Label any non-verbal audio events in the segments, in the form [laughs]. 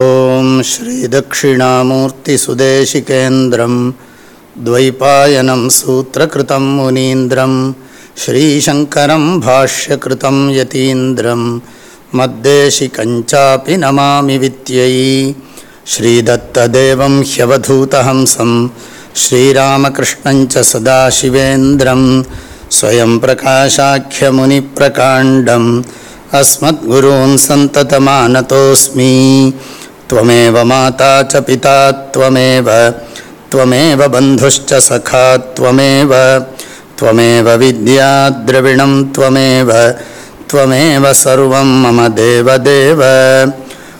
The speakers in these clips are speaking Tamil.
ॐ श्रीदक्षिणामूर्तिसुदेशिकेन्द्रं द्वैपायनं सूत्रकृतं मुनीन्द्रं श्रीशङ्करं भाष्यकृतं यतीन्द्रं मद्देशिकञ्चापि नमामि वित्यै श्रीदत्तदेवं ह्यवधूतहंसं श्रीरामकृष्णञ्च सदाशिवेन्द्रं स्वयं प्रकाशाख्यमुनिप्रकाण्डम् अस्मद्गुरून् सन्ततमानतोऽस्मि। त्वमेव माता च पिता त्वमेव त्वमेव बन्धुश्च सखा त्वमेव त्वमेव विद्याद्रविणं त्वमेव त्वमेव सर्वं मम देवदेव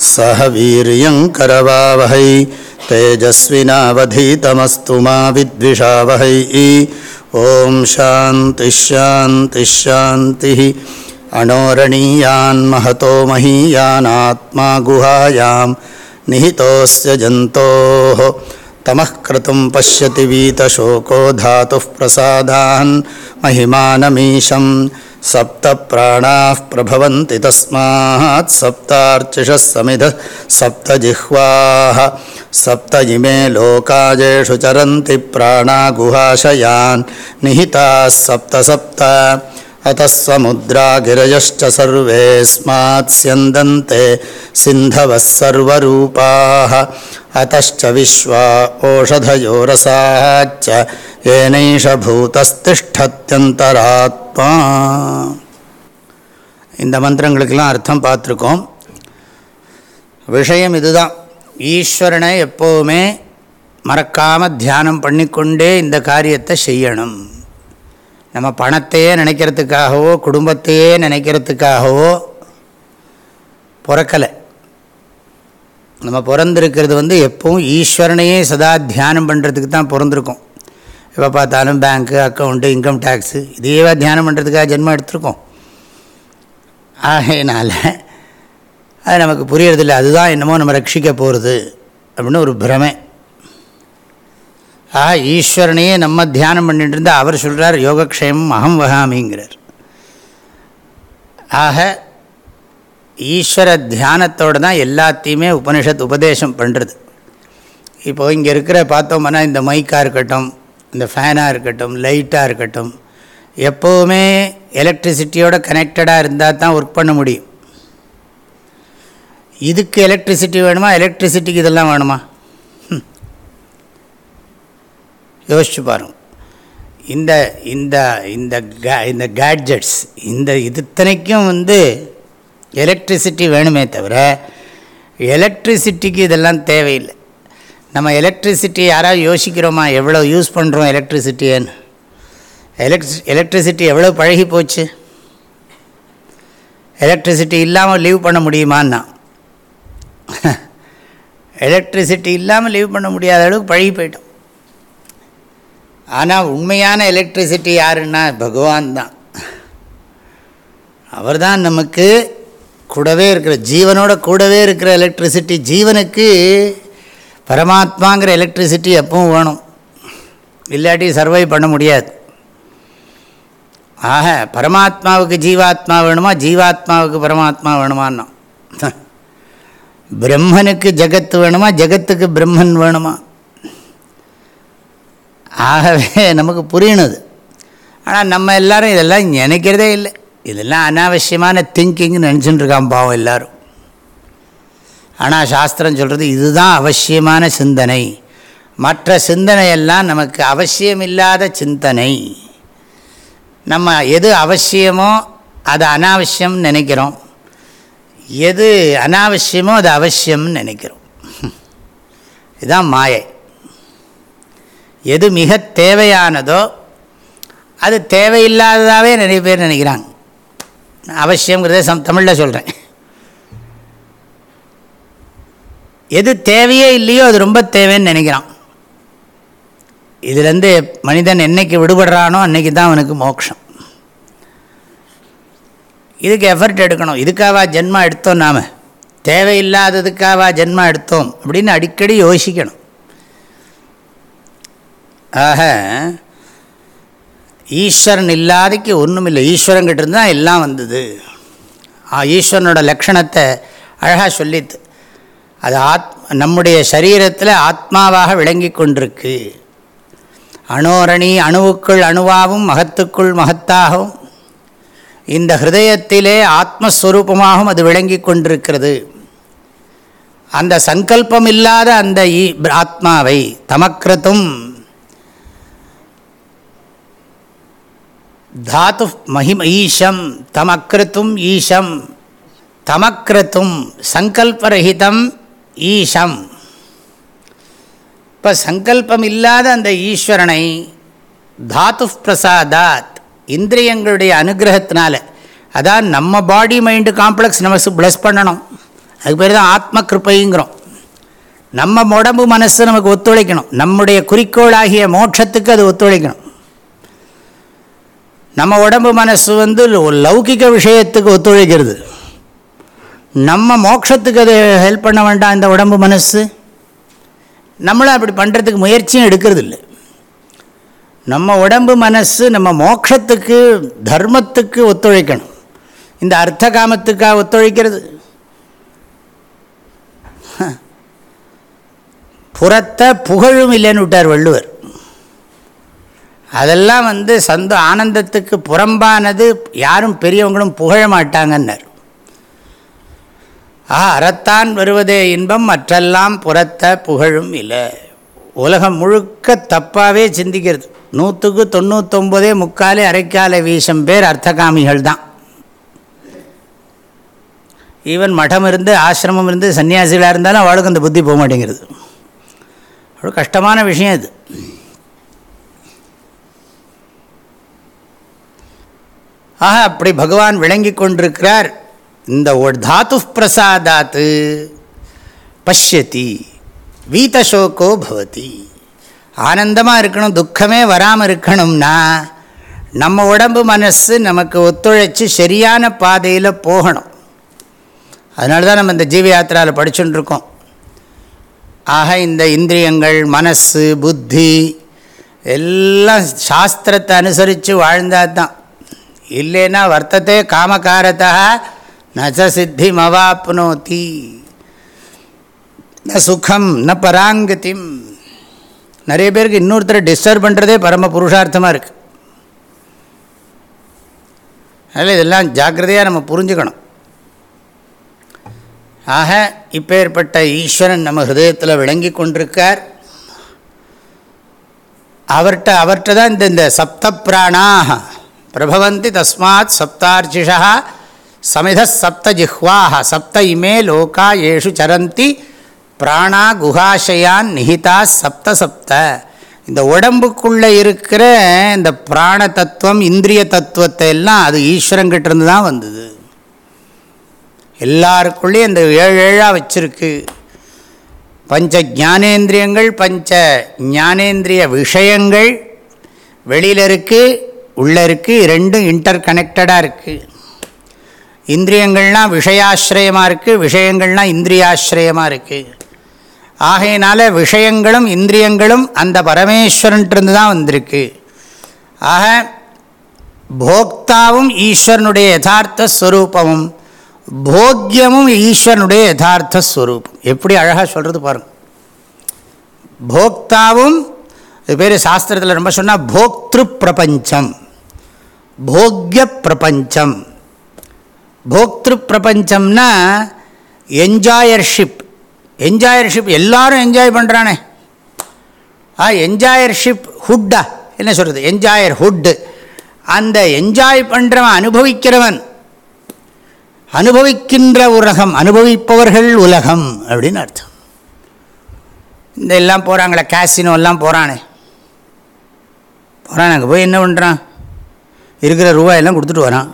सह वीर्यङ्करवावहै तेजस्विनावधीतमस्तु मा विद्विषावहै। ॐ शान्तिश्शान्तिश्शान्तिः अणोरणीयान्महतो महीयानात्मा गुहायां निहितोऽस्य जन्तोः तमः क्रतुं पश्यति वीतशोको धातुः प्रसादान् महिमानमीशं सप्तप्राणाः प्रभवन्ति तस्मात् सप्तार्चिषः समिधः। सप्तजिह्वाः सप्त इमे लोकाजेषु चरन्ति प्राणागुहाशयान्। निहिताः सप्त सप्त अतः समुद्रा गिरयश्च सर्वेऽस्मात् स्यन्दन्ते सिन्धवः सर्वरूपाः अतश्च विश्वा ओषधयो रसाच्च येनैष பூதஸ்திஷ்டத்யந்தராத்மா இந்த மந்திரங்களுக்கெல்லாம் அர்த்தம் பார்த்துருக்கோம் விஷயம் இதுதான் ஈஸ்வரனை எப்போவுமே மறக்காமல் தியானம் பண்ணிக்கொண்டே இந்த காரியத்தை செய்யணும் நம்ம பணத்தையே நினைக்கிறதுக்காகவோ குடும்பத்தையே நினைக்கிறதுக்காகவோ பிறக்கலை. நம்ம பிறந்திருக்கிறது வந்து எப்பவும் ஈஸ்வரனையே சதா தியானம் பண்ணுறதுக்கு தான் பிறந்திருக்கோம். எப்போ பார்த்தாலும் பேங்க்கு அக்கௌண்ட்டு இன்கம் டேக்ஸு இதையே தியானம் பண்ணுறதுக்காக ஜென்மம் எடுத்திருக்கோம். ஆகையினால் அது நமக்கு புரியறதில்லை. அதுதான் என்னமோ நம்ம ரட்சிக்க போகிறது அப்படின்னு ஒரு பிரமை. ஆ ஈஸ்வரனையே நம்ம தியானம் பண்ணிட்டு இருந்தால் அவர் சொல்கிறார் யோகக்ஷேமம் அகம் வகாமிங்கிறார். ஆக ஈஸ்வர தியானத்தோடு தான் எல்லாத்தையுமே உபனிஷத் உபதேசம் பண்ணுறது இப்போது இங்கே இருக்கிற பார்த்தோம்னா இந்த மைக்காக இருக்கட்டும் இந்த ஃபேனாக இருக்கட்டும் லைட்டாக இருக்கட்டும் எப்போவுமே எலக்ட்ரிசிட்டியோட கனெக்டடாக இருந்தால் தான் ஒர்க் பண்ண முடியும். இதுக்கு எலக்ட்ரிசிட்டி வேணுமா? எலக்ட்ரிசிட்டிக்கு இதெல்லாம் வேணுமா? யோசிச்சு பாருங்க. இந்த இந்த இந்த கே இந்த கேட்ஜெட்ஸ் இந்த இதுத்தனைக்கும் வந்து எலக்ட்ரிசிட்டி வேணுமே தவிர எலக்ட்ரிசிட்டிக்கு இதெல்லாம் தேவையில்லை. நம்ம எலக்ட்ரிசிட்டி யாராவது யோசிக்கிறோமா எவ்வளோ யூஸ் பண்ணுறோம் எலக்ட்ரிசிட்டின்னு எலக்ட்ரி எலக்ட்ரிசிட்டி எவ்வளோ பழகி போச்சு? எலக்ட்ரிசிட்டி இல்லாமல் லீவ் பண்ண முடியுமான்னா? [laughs] எலக்ட்ரிசிட்டி இல்லாமல் லீவ் பண்ண முடியாத அளவுக்கு பழகி போயிட்டோம். ஆனால் உண்மையான எலக்ட்ரிசிட்டி யாருன்னா பகவான் தான். அவர் தான் நமக்கு கூடவே இருக்கிற ஜீவனோட கூடவே இருக்கிற எலக்ட்ரிசிட்டி ஜீவனுக்கு பரமாத்மாங்கிற எலக்ட்ரிசிட்டி எப்பவும் வேணும். இல்லாட்டி சர்வை பண்ண முடியாது. ஆக பரமாத்மாவுக்கு ஜீவாத்மா வேணுமா ஜீவாத்மாவுக்கு பரமாத்மா வேணுமான்னா? [laughs] பிரம்மனுக்கு ஜகத்து வேணுமா ஜகத்துக்கு பிரம்மன் வேணுமா? ஆகவே நமக்கு புரியணுது. ஆனால் நம்ம எல்லோரும் இதெல்லாம் நினைக்கிறதே இல்லை. இதெல்லாம் அனாவசியமான திங்கிங்னு நினச்சிட்டு இருக்கான் பாவம் எல்லோரும். ஆனால் சாஸ்திரம் சொல்கிறது இதுதான் அவசியமான சிந்தனை. மற்ற சிந்தனையெல்லாம் நமக்கு அவசியமில்லாத சிந்தனை. நம்ம எது அவசியமோ அது அனாவசியம்னு நினைக்கிறோம். எது அனாவசியமோ அது அவசியம்னு நினைக்கிறோம். [laughs] இதுதான் மாயை. எது மிக தேவையானதோ அது தேவையில்லாததாகவே நிறைய பேர் நினைக்கிறாங்க. அவசியங்கிறத சம் தமிழில் சொல்கிறேன் எது தேவையே இல்லையோ அது ரொம்ப தேவைன்னு நினைக்கிறான். இதுலேருந்து மனிதன் என்றைக்கு விடுபடுறானோ அன்னைக்கு தான் அவனுக்கு மோட்சம். இதுக்கு எஃபர்ட் எடுக்கணும். இதுக்காவா ஜென்மா எடுத்தோம் நாம்? தேவையில்லாததுக்காவா ஜென்மா எடுத்தோம் அப்படின்னு அடிக்கடி யோசிக்கணும். ஆக ஈஸ்வரன் இல்லாதக்கு ஒன்றும் இல்லை ஈஸ்வரங்கிட்ட இருந்து தான் எல்லாம் வந்தது. ஈஸ்வரனோட லக்ஷணத்தை அழகாக சொல்லித்து அது ஆத் நம்முடைய சரீரத்தில் ஆத்மாவாக விளங்கி கொண்டிருக்கு. அணோரணி அணுவுக்குள் அணுவாகவும் மகத்துக்குள் மகத்தாகவும் இந்த ஹிருதயத்திலே ஆத்மஸ்வரூபமாகவும் அது விளங்கி கொண்டிருக்கிறது. அந்த சங்கல்பம் இல்லாத அந்த ஆத்மாவை தமக்கிருத்தும் தாத்து மகிம் ஈஷம் தமக்கிருத்தும் ஈஷம் தமக்கிருத்தும் சங்கல்பரஹிதம் ஈஷம். இப்போ சங்கல்பம் இல்லாத அந்த ஈஸ்வரனை தாத்து பிரசாதாத் இந்திரியங்களுடைய அனுகிரகத்தினால அதான் நம்ம பாடி மைண்டு காம்ப்ளெக்ஸ் நம்ம ப்ளஸ் பண்ணணும். அதுக்கு பேர் தான் ஆத்ம கிருப்பைங்கிறோம். நம்ம உடம்பு மனசு நமக்கு ஒத்துழைக்கணும். நம்முடைய குறிக்கோளாகிய மோட்சத்துக்கு அது ஒத்துழைக்கணும். நம்ம உடம்பு மனசு வந்து லௌகிக விஷயத்துக்கு ஒத்துழைக்கிறது. நம்ம மோட்சத்துக்கு அது ஹெல்ப் பண்ண வேண்டாம் இந்த உடம்பு மனசு. நம்மளும் அப்படி பண்ணுறதுக்கு முயற்சியும் எடுக்கிறது இல்லை நம்ம உடம்பு மனசு நம்ம மோட்சத்துக்கு தர்மத்துக்கு ஒத்துழைக்கணும். இந்த அர்த்த காமத்துக்காக ஒத்துழைக்கிறது? புறத்த புகழும் இல்லைன்னு விட்டார் வள்ளுவர். அதெல்லாம் வந்து சந்த ஆனந்தத்துக்கு புறம்பானது யாரும் பெரியவங்களும் புகழ மாட்டாங்கன்னர். ஆ அறத்தான் வருவதே இன்பம் மற்றெல்லாம் புறத்த புகழும் இல்லை உலகம் முழுக்க தப்பாகவே சிந்திக்கிறது. நூற்றுக்கு தொண்ணூத்தொம்பதே முக்காலே அரைக்கால வீசம் பேர் அர்த்தகாமிகள் தான் ஈவன் மடம் இருந்து ஆசிரமம் இருந்து சன்னியாசிகளாக இருந்தாலும் அவளுக்கு அந்த புத்தி போக மாட்டேங்கிறது அவ்வளோ கஷ்டமான விஷயம் இது ஆக அப்படி பகவான் விளங்கி கொண்டிருக்கிறார். இந்த தாத்து பிரசாதாத்து பஷ்யதி. வீத்தசோக்கோ பவதி. ஆனந்தமாக இருக்கணும் துக்கமே வராமல் இருக்கணும்னா நம்ம உடம்பு மனசு நமக்கு ஒத்துழைச்சி சரியான பாதையில் போகணும். அதனால தான் நம்ம இந்த ஜீவ யாத்திராவில் படிச்சுட்டுருக்கோம் ஆக இந்த இந்திரியங்கள் மனசு புத்தி எல்லாம் சாஸ்திரத்தை அனுசரித்து வாழ்ந்தால் தான் இல்லைன்னா வர்த்தத்தை காமகாரத்தா நச சித்தி மவாப்னோத்தி ந சுகம் ந பராங்கதிம். நிறைய பேருக்கு இன்னொருத்தரை டிஸ்டர்ப் பண்ணுறதே பரம புருஷார்த்தமாக இருக்குது அதனால் இதெல்லாம் ஜாக்கிரதையாக நம்ம புரிஞ்சுக்கணும். ஆக இப்பேற்பட்ட ஈஸ்வரன் நம்ம ஹிருதயத்தில் விளங்கி கொண்டிருக்கார். அவர்கிட்ட அவர்கிட்ட தான் இந்த இந்த சப்த பிராணாக பிரபவந்தி தஸ்மாத் சப்தார்ஜிஷா சமித சப்த ஜிஹ்வாக சப்த இமே லோகா ஏஷு சரந்தி பிராணா குஹாஷயான் நிகிதா சப்த சப்த இந்த உடம்புக்குள்ளே இருக்கிற இந்த பிராண தத்துவம் இந்திரிய தத்துவத்தை எல்லாம் அது ஈஸ்வரங்கிட்டிருந்து தான் வந்தது. எல்லாருக்குள்ளேயும் இந்த ஏழு ஏழாக வச்சுருக்கு. பஞ்ச ஜானேந்திரியங்கள் பஞ்ச ஞானேந்திரிய விஷயங்கள் வெளியில் இருக்குது உள்ளே இருக்குது ரெண்டும் இன்டர் கனெக்டடாக இருக்குது இந்திரியங்கள்லாம் விஷயாசிரயமாக இருக்குது விஷயங்கள்லாம் இந்திரியாசிரயமாக இருக்குது ஆகையினால விஷயங்களும் இந்திரியங்களும் அந்த பரமேஸ்வரன்ட்டு தான் வந்திருக்கு. ஆக போக்தாவும் ஈஸ்வரனுடைய யதார்த்த ஸ்வரூபமும் போக்கியமும் ஈஸ்வரனுடைய யதார்த்த ஸ்வரூபம். எப்படி அழகாக சொல்கிறது பாருங்கள் போக்தாவும் இது பேர் சாஸ்திரத்தில் ரொம்ப சொன்னால் போக்திரு பிரபஞ்சம். போக்ய பிரபஞ்சம். போக்திரு பிரபஞ்சம்னா என்ஜாயர்ஷிப் என்ஜாயர்ஷிப் எல்லாரும் என்ஜாய் பண்ணுறானே ஆ என்ஜாயர்ஷிப் ஹுட்டா என்ன சொல்கிறது என்ஜாயர் ஹுட்டு அந்த என்ஜாய் பண்ணுறவன் அனுபவிக்கிறவன். அனுபவிக்கின்ற உலகம் அனுபவிப்பவர்கள் உலகம் அப்படின்னு அர்த்தம். இந்த எல்லாம் போகிறாங்களே கேசினோ எல்லாம் போகிறானே போகிறான் அங்கே போய் என்ன பண்ணுறான் இருக்கிற ரூபாயெல்லாம் கொடுத்துட்டு வரான்.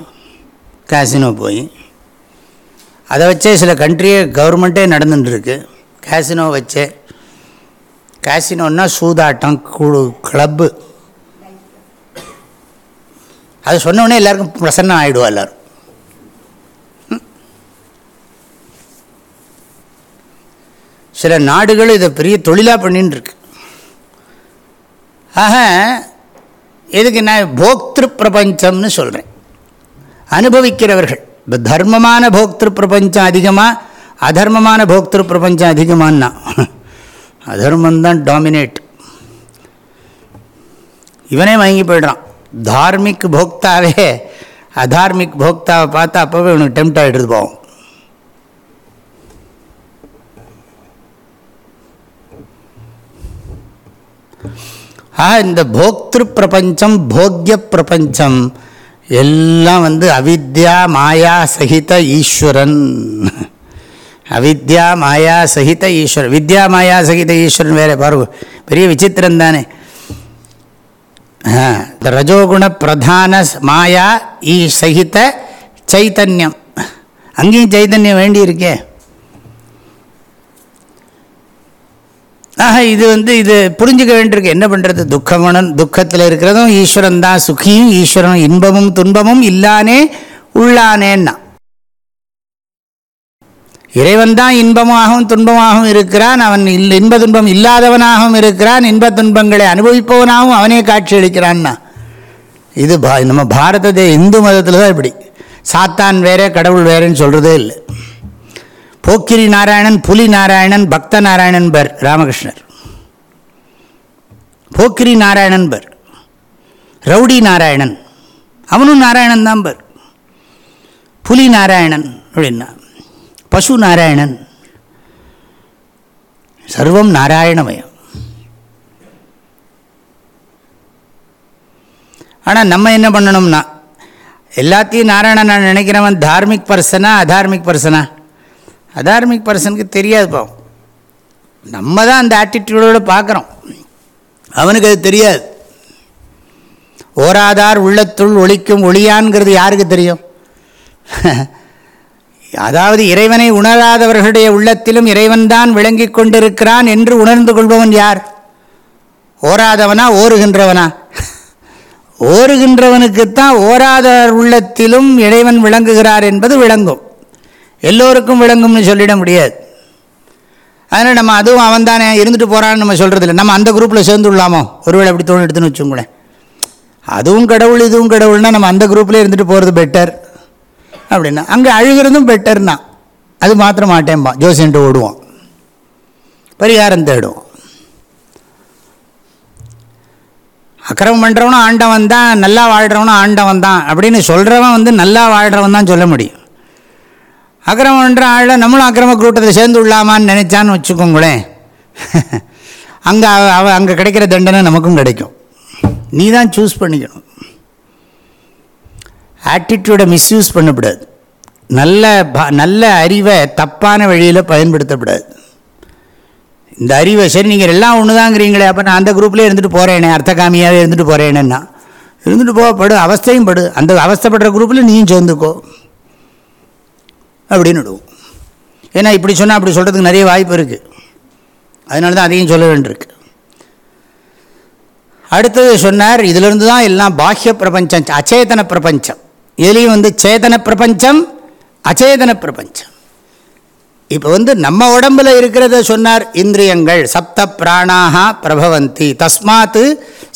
கேசினோ போய். அதை வச்சே சில கண்ட்ரியே கவர்மெண்ட்டே நடந்துட்டுருக்கு. கேசினோ வச்சே. கேசினோன்னா சூதாட்டம் குழு கிளப்பு அது சொன்னோடனே எல்லாருக்கும் பிரசன்னம் ஆகிடுவா எல்லோரும். சில நாடுகள் இதை பெரிய தொழிலாக பண்ணின்னு இருக்கு ஆக எதுக்கு நான் போக்திரு பிரபஞ்சம்னு சொல்கிறேன் அனுபவிக்கிறவர்கள் இப்போ தர்மமான போக்திரு பிரபஞ்சம் அதிகமாக அதர்மமான போக்திரு பிரபஞ்சம் அதிகமானா அதர்மந்தான் டாமினேட் இவனே வாங்கி போய்ட்றான். தார்மிக் போக்தாவே அதார்மிக் போக்தாவை பார்த்தா அப்போவே இவனுக்கு டெம்ட் ஆகிடுது போவோம். ஆ இந்த போக்திரு பிரபஞ்சம் போக்கிய பிரபஞ்சம். எல்லாம் வந்து அவித்யா மாயா சகித ஈஸ்வரன். அவித்யா மாயா சகித ஈஸ்வரன். வித்யா மாயா சகித ஈஸ்வரன் வேறு பாருங்க பெரிய விசித்திரம் தானே. இந்த ரஜோகுண பிரதான மாயா ஈ சகித சைத்தன்யம். அங்கேயும் சைத்தன்யம் வேண்டி இருக்கே ஆக இது வந்து இது புரிஞ்சுக்க வேண்டியிருக்கு. என்ன பண்ணுறது துக்கமனன் துக்கத்தில் இருக்கிறதும் ஈஸ்வரன் தான் சுகியும் ஈஸ்வரன் இன்பமும் துன்பமும் இல்லானே உள்ளானேன்னா. இறைவன் தான் இன்பமாகவும் துன்பமாகவும் இருக்கிறான். அவன் இல் இன்ப துன்பம் இல்லாதவனாகவும் இருக்கிறான். இன்ப துன்பங்களை அனுபவிப்பவனாகவும் அவனே காட்சி அளிக்கிறான்னா இது பா நம்ம பாரத இந்து மதத்தில் தான் இப்படி. சாத்தான் வேற கடவுள் வேறேன்னு சொல்கிறதே இல்லை. போக்கிரி நாராயணன் புலி நாராயணன் பக்த நாராயணன் பர் ராமகிருஷ்ணர். போக்கிரி நாராயணன் பர் ரவுடி நாராயணன் அவனும் நாராயணன் தான் பர். புலி நாராயணன் அப்படின்னா பசு நாராயணன். சர்வம் நாராயணமயம். ஆனால் நம்ம என்ன பண்ணணும்னா எல்லாத்தையும் நாராயணன் நான் நினைக்கிறவன் தார்மிக் பர்சனா அதார்மிக் பர்சனா? அதார்மிக் பர்சனுக்கு தெரியாது பாவம். நம்ம தான் அந்த ஆட்டிடியூடோடு பார்க்குறோம். அவனுக்கு அது தெரியாது. ஓராதார் உள்ளத்துள் ஒழிக்கும் ஒளியான்கிறது யாருக்கு தெரியும்? [laughs] அதாவது இறைவனை உணராதவர்களுடைய உள்ளத்திலும் இறைவன்தான் விளங்கி கொண்டிருக்கிறான் என்று உணர்ந்து கொள்பவன் யார்? ஓராதவனா ஓருகின்றவனா? [laughs] ஓருகின்றவனுக்குத்தான் ஓராத உள்ளத்திலும் இறைவன் விளங்குகிறார் என்பது விளங்கும். எல்லோருக்கும் விளங்கும்னு சொல்லிட முடியாது. அதனால் நம்ம அதுவும் அவன் தானே இருந்துட்டு போகிறான்னு நம்ம சொல்கிறதில்ல நம்ம அந்த குரூப்பில் சேர்ந்து விடலாமோ ஒருவேளை அப்படி தோணு எடுத்துன்னு வச்சுங்களேன் அதுவும் கடவுள் இதுவும் கடவுள்னால் நம்ம அந்த குரூப்லேயே இருந்துட்டு போகிறது பெட்டர் அப்படின்னா. அங்கே அழுகிறதும் பெட்டர்னா அது மாத்திரம் மாட்டேன்பா ஜோசியன்ட்டு ஓடுவோம். பரிகாரம் தேடுவோம். அக்கிரமம் பண்ணுறவனும் ஆண்டவன் தான் நல்லா வாழ்கிறவனும் ஆண்டவன் தான் அப்படின்னு சொல்கிறவன் வந்து நல்லா வாழ்கிறவன் தான் சொல்ல முடியும். அக்கிரமம் பண்ணுற ஆளில் நம்மளும் அக்கிரம கூட்டத்தில் சேர்ந்து விடலாமான்னு நினச்சான்னு வச்சுக்கோங்களேன் அங்கே அவ அங்கே கிடைக்கிற தண்டனை நமக்கும் கிடைக்கும். நீ தான் சூஸ் பண்ணிக்கணும். ஆட்டிடியூடை மிஸ்யூஸ் பண்ணக்கூடாது. நல்ல நல்ல அறிவை தப்பான வழியில் பயன்படுத்தக்கூடாது. இந்த அறிவை சரி நீங்கள் எல்லாம் ஒன்று தாங்கிறீங்களே அப்போ நான் அந்த குரூப்லேயே இருந்துட்டு போகிறேனே அர்த்தகாமியாகவே இருந்துட்டு போகிறேனேன்னா இருந்துட்டு போகப்படு அவஸ்தையும் படு. அந்த அவஸ்தைப்படுற குரூப்பில் நீயும் சேர்ந்துக்கோ. அப்படின்னு விடுவோம். ஏன்னா இப்படி சொன்னால் அப்படி சொல்கிறதுக்கு நிறைய வாய்ப்பு இருக்குது அதனால தான் அதையும் சொல்ல வேண்டியிருக்கு. அடுத்தது சொன்னார் இதிலிருந்து தான் எல்லாம் பாஹ்ய பிரபஞ்சம் அச்சேதன பிரபஞ்சம். இதுலேயும் வந்து சேதன பிரபஞ்சம் அச்சேதன பிரபஞ்சம். இப்போ வந்து நம்ம உடம்பில் இருக்கிறத சொன்னார் இந்திரியங்கள் சப்த பிராணாக பிரபவந்தி. தஸ்மாத்து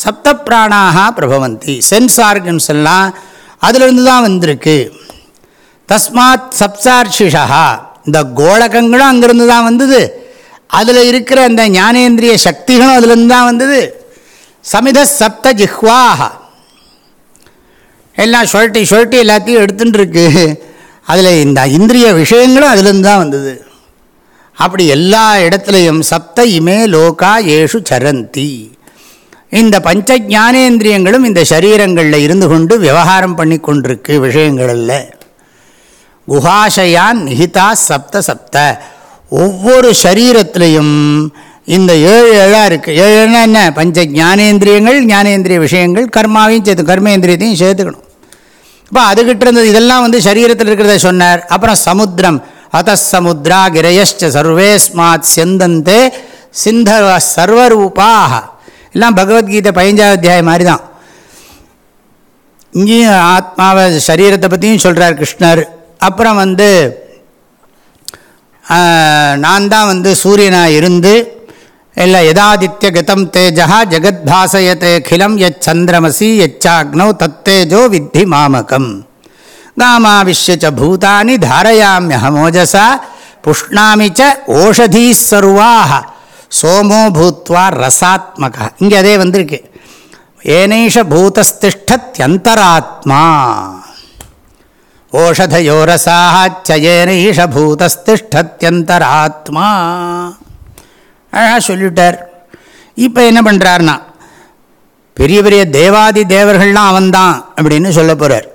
சப்த பிராணாக பிரபவந்தி. சென்ஸ் ஆர்கன்ஸ் எல்லாம் அதிலிருந்து தான் வந்திருக்கு. தஸ்மாத் சப்சார்ஷிஷா இந்த கோலகங்களும் அங்கேருந்து தான் வந்தது. அதில் இருக்கிற அந்த ஞானேந்திரிய சக்திகளும் அதுலேருந்து தான் வந்தது. சமித சப்த ஜிஹ்வாக எல்லாம் சொல்லிட்டு சொல்லிட்டு எல்லாத்தையும் எடுத்துட்டுருக்கு அதில் இந்த இந்திரிய விஷயங்களும் அதுலேருந்து தான் வந்தது. அப்படி எல்லா இடத்துலையும் சப்த இமே லோகா ஏஷு சரந்தி. இந்த பஞ்ச ஞானேந்திரியங்களும் இந்த சரீரங்களில் இருந்து கொண்டு விவகாரம் பண்ணி கொண்டிருக்கு விஷயங்களில் குஹாஷயான் நிகிதா சப்த சப்த. ஒவ்வொரு சரீரத்திலையும் இந்த ஏழு ஏழாக இருக்குது ஏழுனா என்ன? பஞ்ச ஞானேந்திரியங்கள் ஞானேந்திரிய விஷயங்கள் கர்மாவையும் சேர்த்து கர்மேந்திரியத்தையும் சேர்த்துக்கணும். இப்போ அதுகிட்ட இருந்தது இதெல்லாம் வந்து சரீரத்தில் இருக்கிறத சொன்னார். அப்புறம் சமுத்திரம். அத்த சமுத்ரா கிரயஷ்ட சர்வேஸ்மாத் செந்தந்தே சிந்தவ சர்வரூபாக எல்லாம் பகவத்கீதை பதினஞ்சாவது அத்தியாயம் மாதிரி தான் இங்கேயும் ஆத்மாவை சரீரத்தை பற்றியும் சொல்கிறார் கிருஷ்ணர். அப்புறம் வந்து நான் தான் வந்து சூரியனாக இருந்து இல்லை யதாதித்ய கதம் தேஜா ஜெகத் பாசயத்தே அகிலம் எச் சந்திரமசி எச்சாக்னோ தத்தேஜோ வித்தி மாமகம். காமாவிஷ்ய பூதானி தாரயாமியமோஜசா புஷ்ணாமி ச ஓஷதீ சர்வாக சோமோ பூத்வா ரசாத்மக. இங்கே அதே வந்திருக்கு. ஏனைஷ பூதஸ்திஷ்டத்யந்தராத்மா. ஓஷதயோரசாச்சயேனீஷபூதஸ்திஷ்டத்யந்தராத்மா அழகாக சொல்லிட்டார். இப்போ என்ன பண்ணுறார்னா பெரிய பெரிய தேவாதி தேவர்கள்லாம் அவன்தான் அப்படின்னு சொல்ல போகிறார்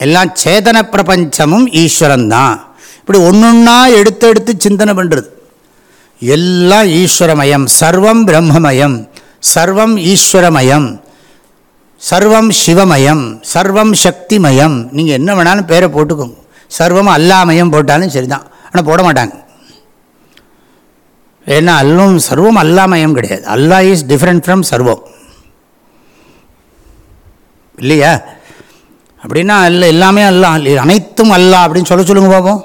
எல்லாம் சேதன பிரபஞ்சமும் ஈஸ்வரன்தான். இப்படி ஒன்று ஒன்றா எடுத்து எடுத்து சிந்தனை பண்ணுறது எல்லாம் ஈஸ்வரமயம் சர்வம் பிரம்மமயம் சர்வம் ஈஸ்வரமயம். சர்வம் சிவமயம் சர்வம் சக்திமயம். நீங்கள் என்ன வேணாலும் பேரை போட்டுக்கோங்க. சர்வம் அல்லாமயம் போட்டாலும் சரிதான். ஆனால் போட மாட்டாங்க. ஏன்னா அல்லும் சர்வம் அல்லாமயம் கிடையாது. அல்லா இஸ் டிஃப்ரெண்ட் ஃப்ரம் சர்வம். இல்லையா? அப்படின்னா அல்ல எல்லாமே அல்லா அனைத்தும் அல்லா அப்படின்னு சொல்ல சொல்லுங்க பார்ப்போம்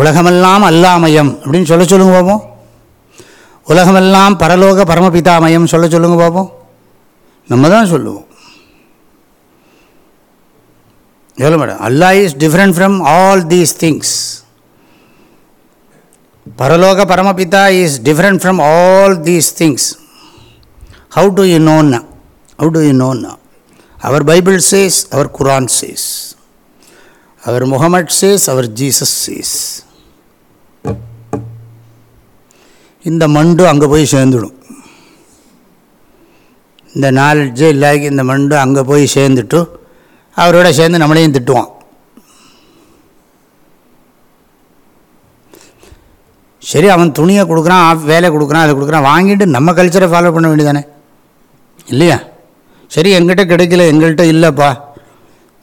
உலகமெல்லாம் அல்லாமயம் அப்படின்னு சொல்ல சொல்லுங்க பார்ப்போம் உலகமெல்லாம் பரலோக பரமபிதாமயம் சொல்ல சொல்லுங்க பார்ப்போம் நம்ம தான் சொல்லுவோம். எவ்வளோ madam? Allah is different from all these things பரலோக பரமபிதா is different from all these things how do you நோன்னா how do you நோன்னா our Bible says our Quran says our Muhammad says our Jesus says இந்த மண்டு அங்கே போய் சேர்ந்துடும். இந்த நாலெட்ஜு இல்லாக்கி இந்த மண்டும் அங்கே போய் சேர்ந்துட்டு அவரோட சேர்ந்து நம்மளையும் திட்டுவான். சரி அவன் துணியை கொடுக்குறான் ஆஃப் வேலை கொடுக்குறான் அதை கொடுக்குறான் வாங்கிட்டு நம்ம கல்ச்சரை ஃபாலோ பண்ண வேண்டியதானே இல்லையா? சரி எங்கிட்ட கிடைக்கல எங்கள்கிட்ட இல்லைப்பா.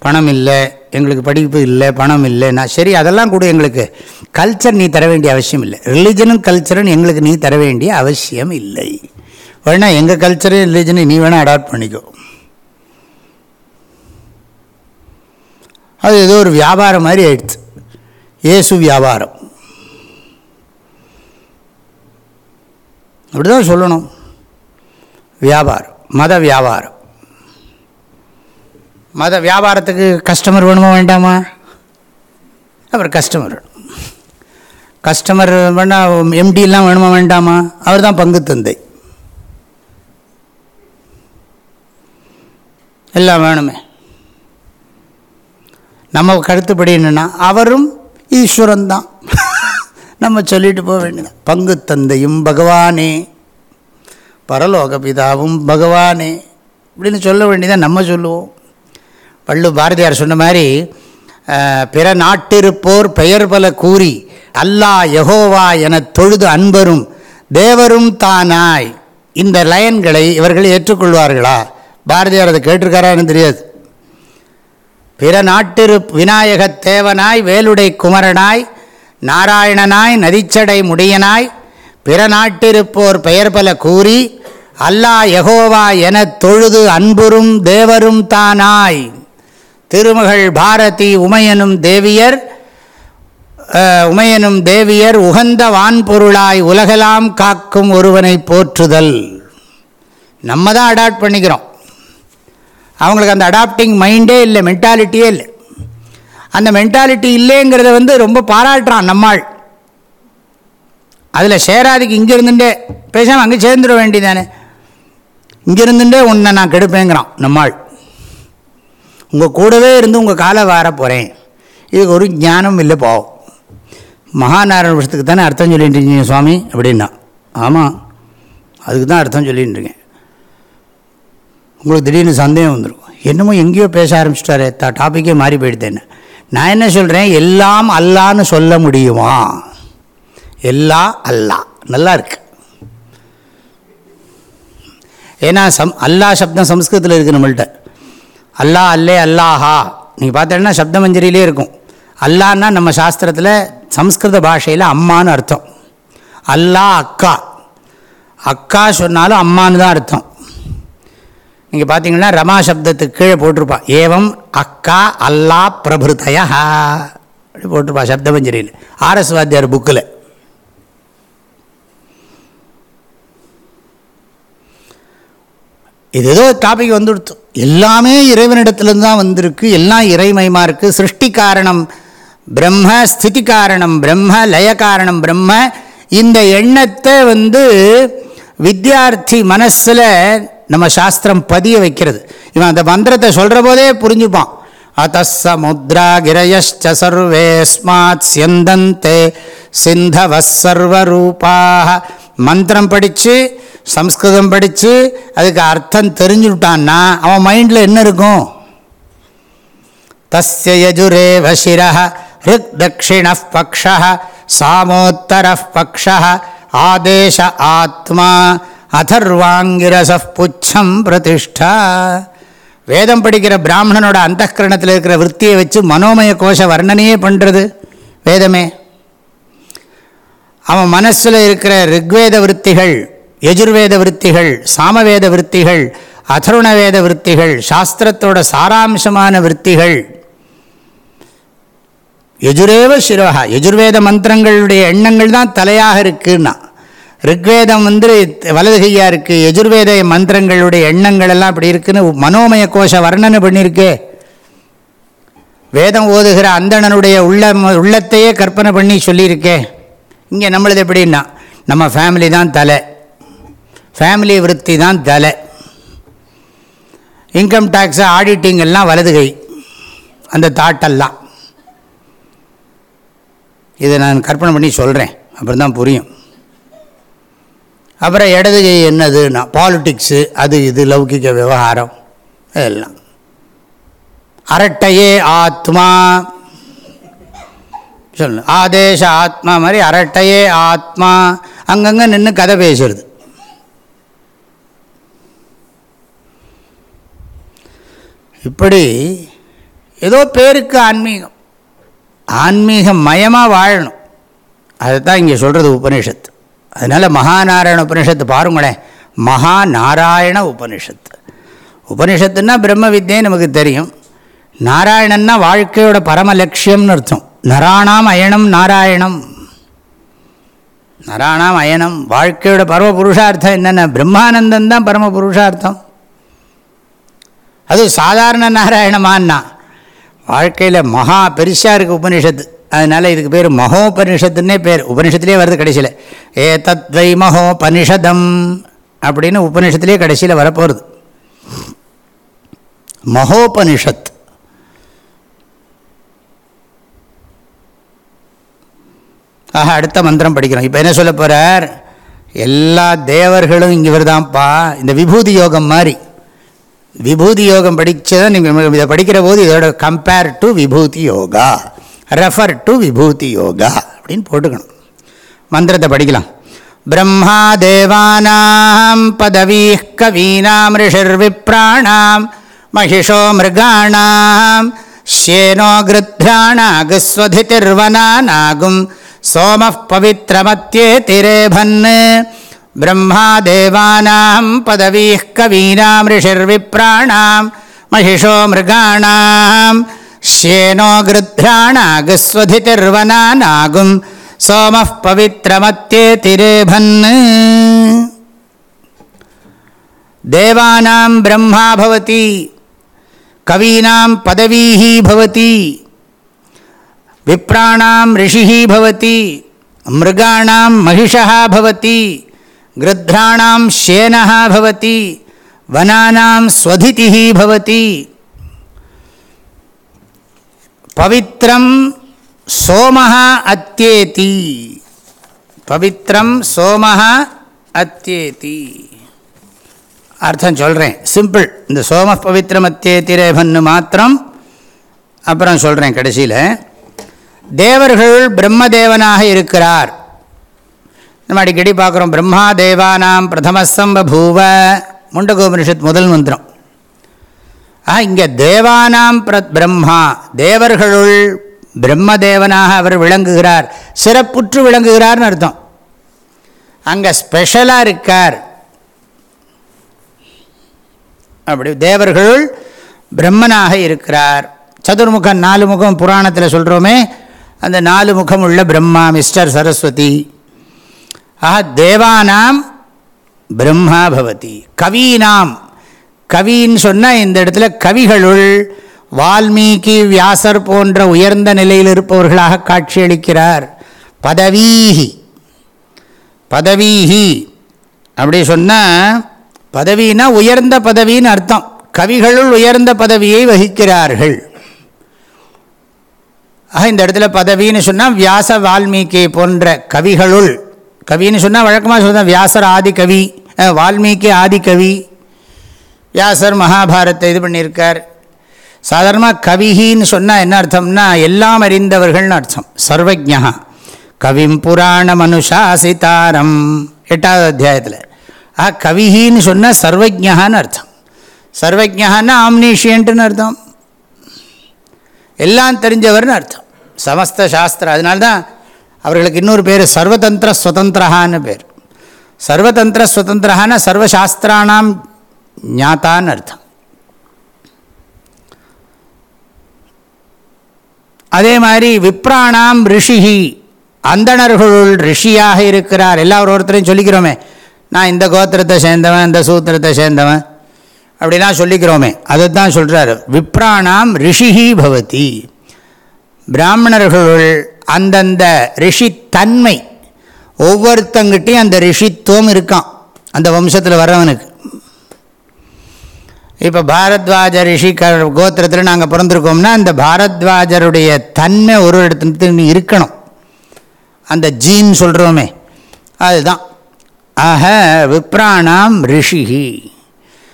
பணம் இல்லை எங்களுக்கு படிப்பு இல்லை பணம் இல்லை நான் சரி அதெல்லாம் கூட எங்களுக்கு. கல்ச்சர் நீ தர வேண்டிய அவசியம் இல்லை. ரிலிஜனும் கல்ச்சரும் எங்களுக்கு நீ தர வேண்டிய அவசியம் இல்லை. வேணா எங்கள் கல்ச்சரே ரிலிஜனையும் நீ வேணால் அடாப்ட் பண்ணிக்கோ. அது ஏதோ ஒரு வியாபாரம் மாதிரி ஆயிடுச்சு. இயேசு வியாபாரம். அப்படி தான் சொல்லணும். வியாபாரம் மத வியாபாரம். மத வியாபாரத்துக்கு கஸ்டமர் வேணுமா வேண்டாமா? அப்புறம் கஸ்டமர் கஸ்டமர் வேணால் எம்டிலாம் வேணுமா வேண்டாமா? அவர் தான் பங்கு தந்தை. எல்லாம் வேணுமே. நம்ம கருத்துப்படி என்னென்னா அவரும் ஈஸ்வரன் தான் [laughs] நம்ம சொல்லிட்டு போக வேண்டியதான் பங்கு தந்தையும் பகவானே. பரலோக பிதாவும் பகவானே. இப்படின்னு சொல்ல வேண்டியதான் நம்ம சொல்லுவோம். பள்ளு பாரதியார் சொன்ன மாதிரி பிற நாட்டிருப்போர் பெயர் பல கூறி அல்லா யகோவா என தொழுது அன்பரும் தேவரும் தானாய். இந்த லயன்களை இவர்கள் ஏற்றுக்கொள்வார்களா? பாரதியார் அதை கேட்டிருக்காரான்னு தெரியாது. பிற நாட்டிரு விநாயகத் தேவனாய் வேலுடை குமரனாய் நாராயணனாய் நதிச்சடை முடியனாய் பிற நாட்டிருப்போர் பெயர் பல கூறி அல்லா யகோவா எனத் தொழுது அன்புறும் தேவரும் தானாய். திருமகள் பாரதி உமையனும் தேவியர் உமையனும் தேவியர் உகந்த வான்பொருளாய் உலகலாம் காக்கும் ஒருவனை போற்றுதல். நம்ம தான் அடாப்ட் பண்ணிக்கிறோம். அவங்களுக்கு அந்த அடாப்டிங் மைண்டே இல்லை மென்டாலிட்டியே இல்லை. அந்த மென்டாலிட்டி இல்லைங்கிறத வந்து ரொம்ப பாராட்டுறான் நம்மாள் அதில் சேராதிக்கு இங்கே இருந்துட்டே பேசாமல் அங்கே சேர்ந்துட வேண்டியதானே இங்கே இருந்துட்டே உன்னை நான் கெடுப்பேங்கிறான் நம்மாள் உங்கள் கூடவே இருந்து உங்கள் காலை வார போகிறேன் இதுக்கு ஒரு ஞானம் இல்லை போவோம். மகாநாராயண விஷயத்துக்கு தானே அர்த்தம் சொல்லிட்டு இருக்கீங்க சுவாமி அப்படின்னா. ஆமாம் அதுக்கு தான் அர்த்தம் சொல்லிட்டு இருக்கேன். உங்களுக்கு திடீர்னு சந்தேகம் வந்துடும் என்னமோ எங்கேயோ பேச ஆரம்பிச்சிட்டாரு த டாப்பிக்கே மாறி போயிடுதேன்னு. நான் என்ன சொல்கிறேன் எல்லாம் அல்லான்னு சொல்ல முடியுமா? எல்லா அல்லா. நல்லா இருக்கு. ஏன்னா சம் அல்லா சப்தம் சம்ஸ்கிருதத்தில் இருக்குது நம்மள்கிட்ட அல்லா அல்லே அல்லாஹா. நீங்கள் பார்த்தீங்கன்னா சப்தமஞ்சரியிலே இருக்கும். அல்லான்னா நம்ம சாஸ்திரத்தில் சம்ஸ்கிருத பாஷையில் அம்மான்னு அர்த்தம். அல்லா அக்கா. அக்கா சொன்னாலும் அம்மான்னு தான் அர்த்தம். நீங்கள் பார்த்தீங்கன்னா ரமா சப்தத்துக்கு கீழே போட்டிருப்பான் ஏவம் அக்கா அல்லா பிரபுதயா அப்படி போட்டிருப்பா சப்தபஞ்சரியில் ஆர்எஸ் வாத்தியார் புக்கில் இது ஏதோ டாபிக் வந்துடுத்து. எல்லாமே இறைவனிடத்துலேருந்து தான் வந்திருக்கு. எல்லாம் இறைமயமாக இருக்குது சிருஷ்டி காரணம் பிரம்ம ஸ்திதி காரணம் பிரம்ம லய காரணம் பிரம்ம. இந்த எண்ணத்தை வந்து வித்யார்த்தி மனசில் நம்ம சாஸ்திரம் பதிய வைக்கிறது. இவன் அந்த மந்திரத்தை சொல்கிற போதே புரிஞ்சுப்பான் அத்தமுத்ரா கிரயச்ச சர்வேஸ்மாத் சியந்தந்தே சிந்தவ சர்வரூபாக மந்திரம் படித்து சம்ஸ்கிருதம் படித்து அதுக்கு அர்த்தம் தெரிஞ்சுட்டான்னா அவன் மைண்டில் என்ன இருக்கும்? தஸ்ய யஜுரே வசிர ரிக் தட்சிண பக்ஷ சாமோத்தர பக்ஷ ஆதேச ஆத்மா. அதர்வாங்கிரச புச்சம் பிரதிஷ்டா. வேதம் படிக்கிற பிராமணனோட அந்தகரணத்தில் இருக்கிற விற்த்தியை வச்சு மனோமய கோஷ வர்ணனையே பண்ணுறது வேதமே. அவன் மனசில் இருக்கிற ரிக்வேத விற்த்திகள் யஜுர்வேத விற்த்திகள் சாமவேத விற்த்திகள் அதருணவேத விற்த்திகள் சாஸ்திரத்தோட சாராம்சமான விற்த்திகள். யஜுரேவ சிரோகா யஜுர்வேத மந்திரங்களுடைய எண்ணங்கள் தான் தலையாக இருக்குன்னா. ரிக்வேதம் வந்து வலது கையாக இருக்குது எஜுர்வேத மந்திரங்களுடைய எண்ணங்கள் எல்லாம் இப்படி இருக்குன்னு மனோமய கோஷ வர்ணனை பண்ணியிருக்கே. வேதம் ஓதுகிற அந்தணனுடைய உள்ள உள்ளத்தையே கற்பனை பண்ணி சொல்லியிருக்கே. இங்கே நம்மளது எப்படின்னா நம்ம ஃபேமிலி தான் தலை. ஃபேமிலி விற்பி தான் தலை. இன்கம் டேக்ஸு ஆடிட்டிங் எல்லாம் வலது கை. அந்த தாட்டெல்லாம் இதை நான் கற்பனை பண்ணி சொல்கிறேன் அப்புறம் தான் புரியும். அப்புறம் இடது கை என்னதுன்னா பாலிட்டிக்ஸு அது இது லௌகிக விவகாரம் எல்லாம். அரட்டையே ஆத்மா. சொல்லு. ஆதேச ஆத்மா மாதிரி அரட்டையே ஆத்மா. அங்கங்கே நின்று கதை பேசுறது. இப்படி ஏதோ பேருக்கு ஆன்மீகம். ஆன்மீகம் மயமாக வாழணும். அதுதான் இங்கே சொல்கிறது உபனிஷத்து. அதனால் மகாநாராயண உபனிஷத்து பாருங்களேன். மகாநாராயண உபனிஷத்து. உபனிஷத்துன்னா பிரம்ம வித்தியை நமக்கு தெரியும். நாராயணன்னா வாழ்க்கையோட பரம லட்சியம்னு அர்த்தம். நராணாம் அயனம் நாராயணம். நராணாம் அயனம் வாழ்க்கையோட பரம புருஷார்த்தம் என்னென்ன? பிரம்மானந்தம் தான் பரம புருஷார்த்தம். அது சாதாரண நாராயணமான்னா. வாழ்க்கையில் மகா பெருசாக இருக்குது உபனிஷத்து. அதனால் இதுக்கு பேர் மகோபனிஷத்துன்னே பேர். உபனிஷத்துலேயே வருது கடைசியில். ஏ தத்வை மகோபனிஷதம் அப்படின்னு உபனிஷத்துலேயே கடைசியில் வரப்போகிறது மகோபனிஷத். ஆஹா அடுத்த மந்திரம் படிக்கிறோம். இப்போ என்ன சொல்ல போகிறார் எல்லா தேவர்களும் இங்கே வருதான்ப்பா இந்த விபூதி யோகம் மாதிரி விபூதி யோகம் படித்ததை நீங்கள் இதை படிக்கிற போது இதோட compare to Vibhuti Yoga. Refer to Vibhuti Yoga அப்படின்னு போட்டுக்கணும். மந்திரத்தை படிக்கலாம். பிரம்மா தேவானாம் பதவீ கவீனாம் ரிஷிர்விப்ராணாம் மகிஷோ மிருகாணாம் ஷேனோ கிருத்ராணாகுஸ்வதிர்வனானாகும் சோம பவித்ரமத்தியே திரேபன் பிரம்மா தேவானாம் பதவீ கவீனாம் ரிஷிர்விப்ராணாம் மகிஷோ மிருகாணாம் ஷேனோ கிருத்ராணாகுஸ்வதிர்வனானாகும் சோம பவித்ரமத்தியே திரேபன் தேவானாம் பிரம்மா பவதி. கவீனாம் பதவீஹி பவதி. விப்ராணாம் ரிஷி பவதி. மிருகாணாம் மகிஷா பவதி. கிருத்ராணாம் ஷேனா பவதி. வனானாம் ஸ்வதிதி பவதி. பவித்ரம் சோமஹா அத்தியேதி. பவித்ரம் சோமஹா அத்தியேதி. அர்த்தம் சொல்கிறேன் சிம்பிள் இந்த சோம பவித்ரம் அத்தியேதிரேபன்னு மாத்திரம் அப்புறம் சொல்கிறேன் கடைசியில். தேவர்கள் பிரம்மதேவனாக இருக்கிறார். நம்ம அடிக்கடி பார்க்குறோம் பிரம்மா தேவானாம் பிரதமசம்பூவ முண்டகோபனிஷத் முதல் மந்திரம். ஆ இங்கே தேவானாம் பிரம்மா தேவர்களுள் பிரம்மதேவனாக அவர் விளங்குகிறார். சிறப்புற்று விளங்குகிறார்னு அர்த்தம். அங்கே ஸ்பெஷலாக இருக்கார். அப்படி தேவர்களுள் பிரம்மனாக இருக்கிறார். சதுர்முகம் நாலு முகம் புராணத்தில் சொல்கிறோமே அந்த நாலு முகம் உள்ள பிரம்மா மிஸ்டர் சரஸ்வதி. ஆஹா தேவானாம் பிரம்மா பவதி. கவீனாம் கவின்னு சொன்னால் இந்த இடத்துல கவிகளுள் வால்மீகி வியாசர் போன்ற உயர்ந்த நிலையில் இருப்பவர்களாக காட்சியளிக்கிறார். பதவீஹி. பதவீஹி. அப்படி சொன்னால் பதவினா உயர்ந்த பதவின்னு அர்த்தம். கவிகளுள் உயர்ந்த பதவியை வகிக்கிறார்கள். ஆக இந்த இடத்துல பதவின்னு சொன்னால் வியாச வால்மீகி போன்ற கவிகளுள் கவின்னு சொன்னால் வழக்கமாக சொல்கிறேன் வியாசர் ஆதி கவி வால்மீகி ஆதி கவி வியாசர் மகாபாரத்தை இது பண்ணியிருக்கார். சாதாரணமாக கவிகின்னு சொன்னால் என்ன அர்த்தம்னா எல்லாம் அறிந்தவர்கள்னு அர்த்தம். சர்வஜா கவிம் புராண மனுஷாசிதாரம் எட்டாவது அத்தியாயத்தில். ஆ கவிகின்னு சொன்னால் சர்வஜகான்னு அர்த்தம். சர்வஜகான்னா ஆம்னீஷியன்ட்டுன்னு அர்த்தம். எல்லாம் தெரிஞ்சவர்னு அர்த்தம். சமஸ்த சாஸ்திரம். அதனால்தான் அவர்களுக்கு இன்னொரு பேர் சர்வதந்திர சுதந்திரஹான்னு பேர். சர்வதந்திர சுதந்திரஹான சர்வசாஸ்திரானாம் ஞாத்தான்னு அர்த்தம் அதே மாதிரி விப்ராணாம் ரிஷிஹி அந்தணர்களுள் ரிஷியாக இருக்கிறார். எல்லா ஒரு ஒருத்தரையும் சொல்லிக்கிறோமே. நான் இந்த கோத்திரத்தை சேர்ந்தவன் இந்த சூத்திரத்தை சேர்ந்தவன் அப்படிலாம் சொல்லிக்கிறோமே. அதை தான் சொல்கிறார் விப்ராணாம் ரிஷிஹி பவதி. பிராமணர்களுள் அந்தந்த ரிஷித்தன்மை ஒவ்வொருத்தங்கிட்டையும் அந்த ரிஷித்துவம் இருக்கான். அந்த வம்சத்தில் வர்றவனுக்கு. இப்போ பாரத்வாஜ ரிஷி க கோத்திரத்தில் நாங்கள் பிறந்திருக்கோம்னா அந்த பாரத்வாஜருடைய தன்மை ஒரு இடத்துல இருக்கணும். அந்த ஜீன் சொல்கிறோமே அதுதான். ஆக விப்ராணாம் ரிஷிஹி.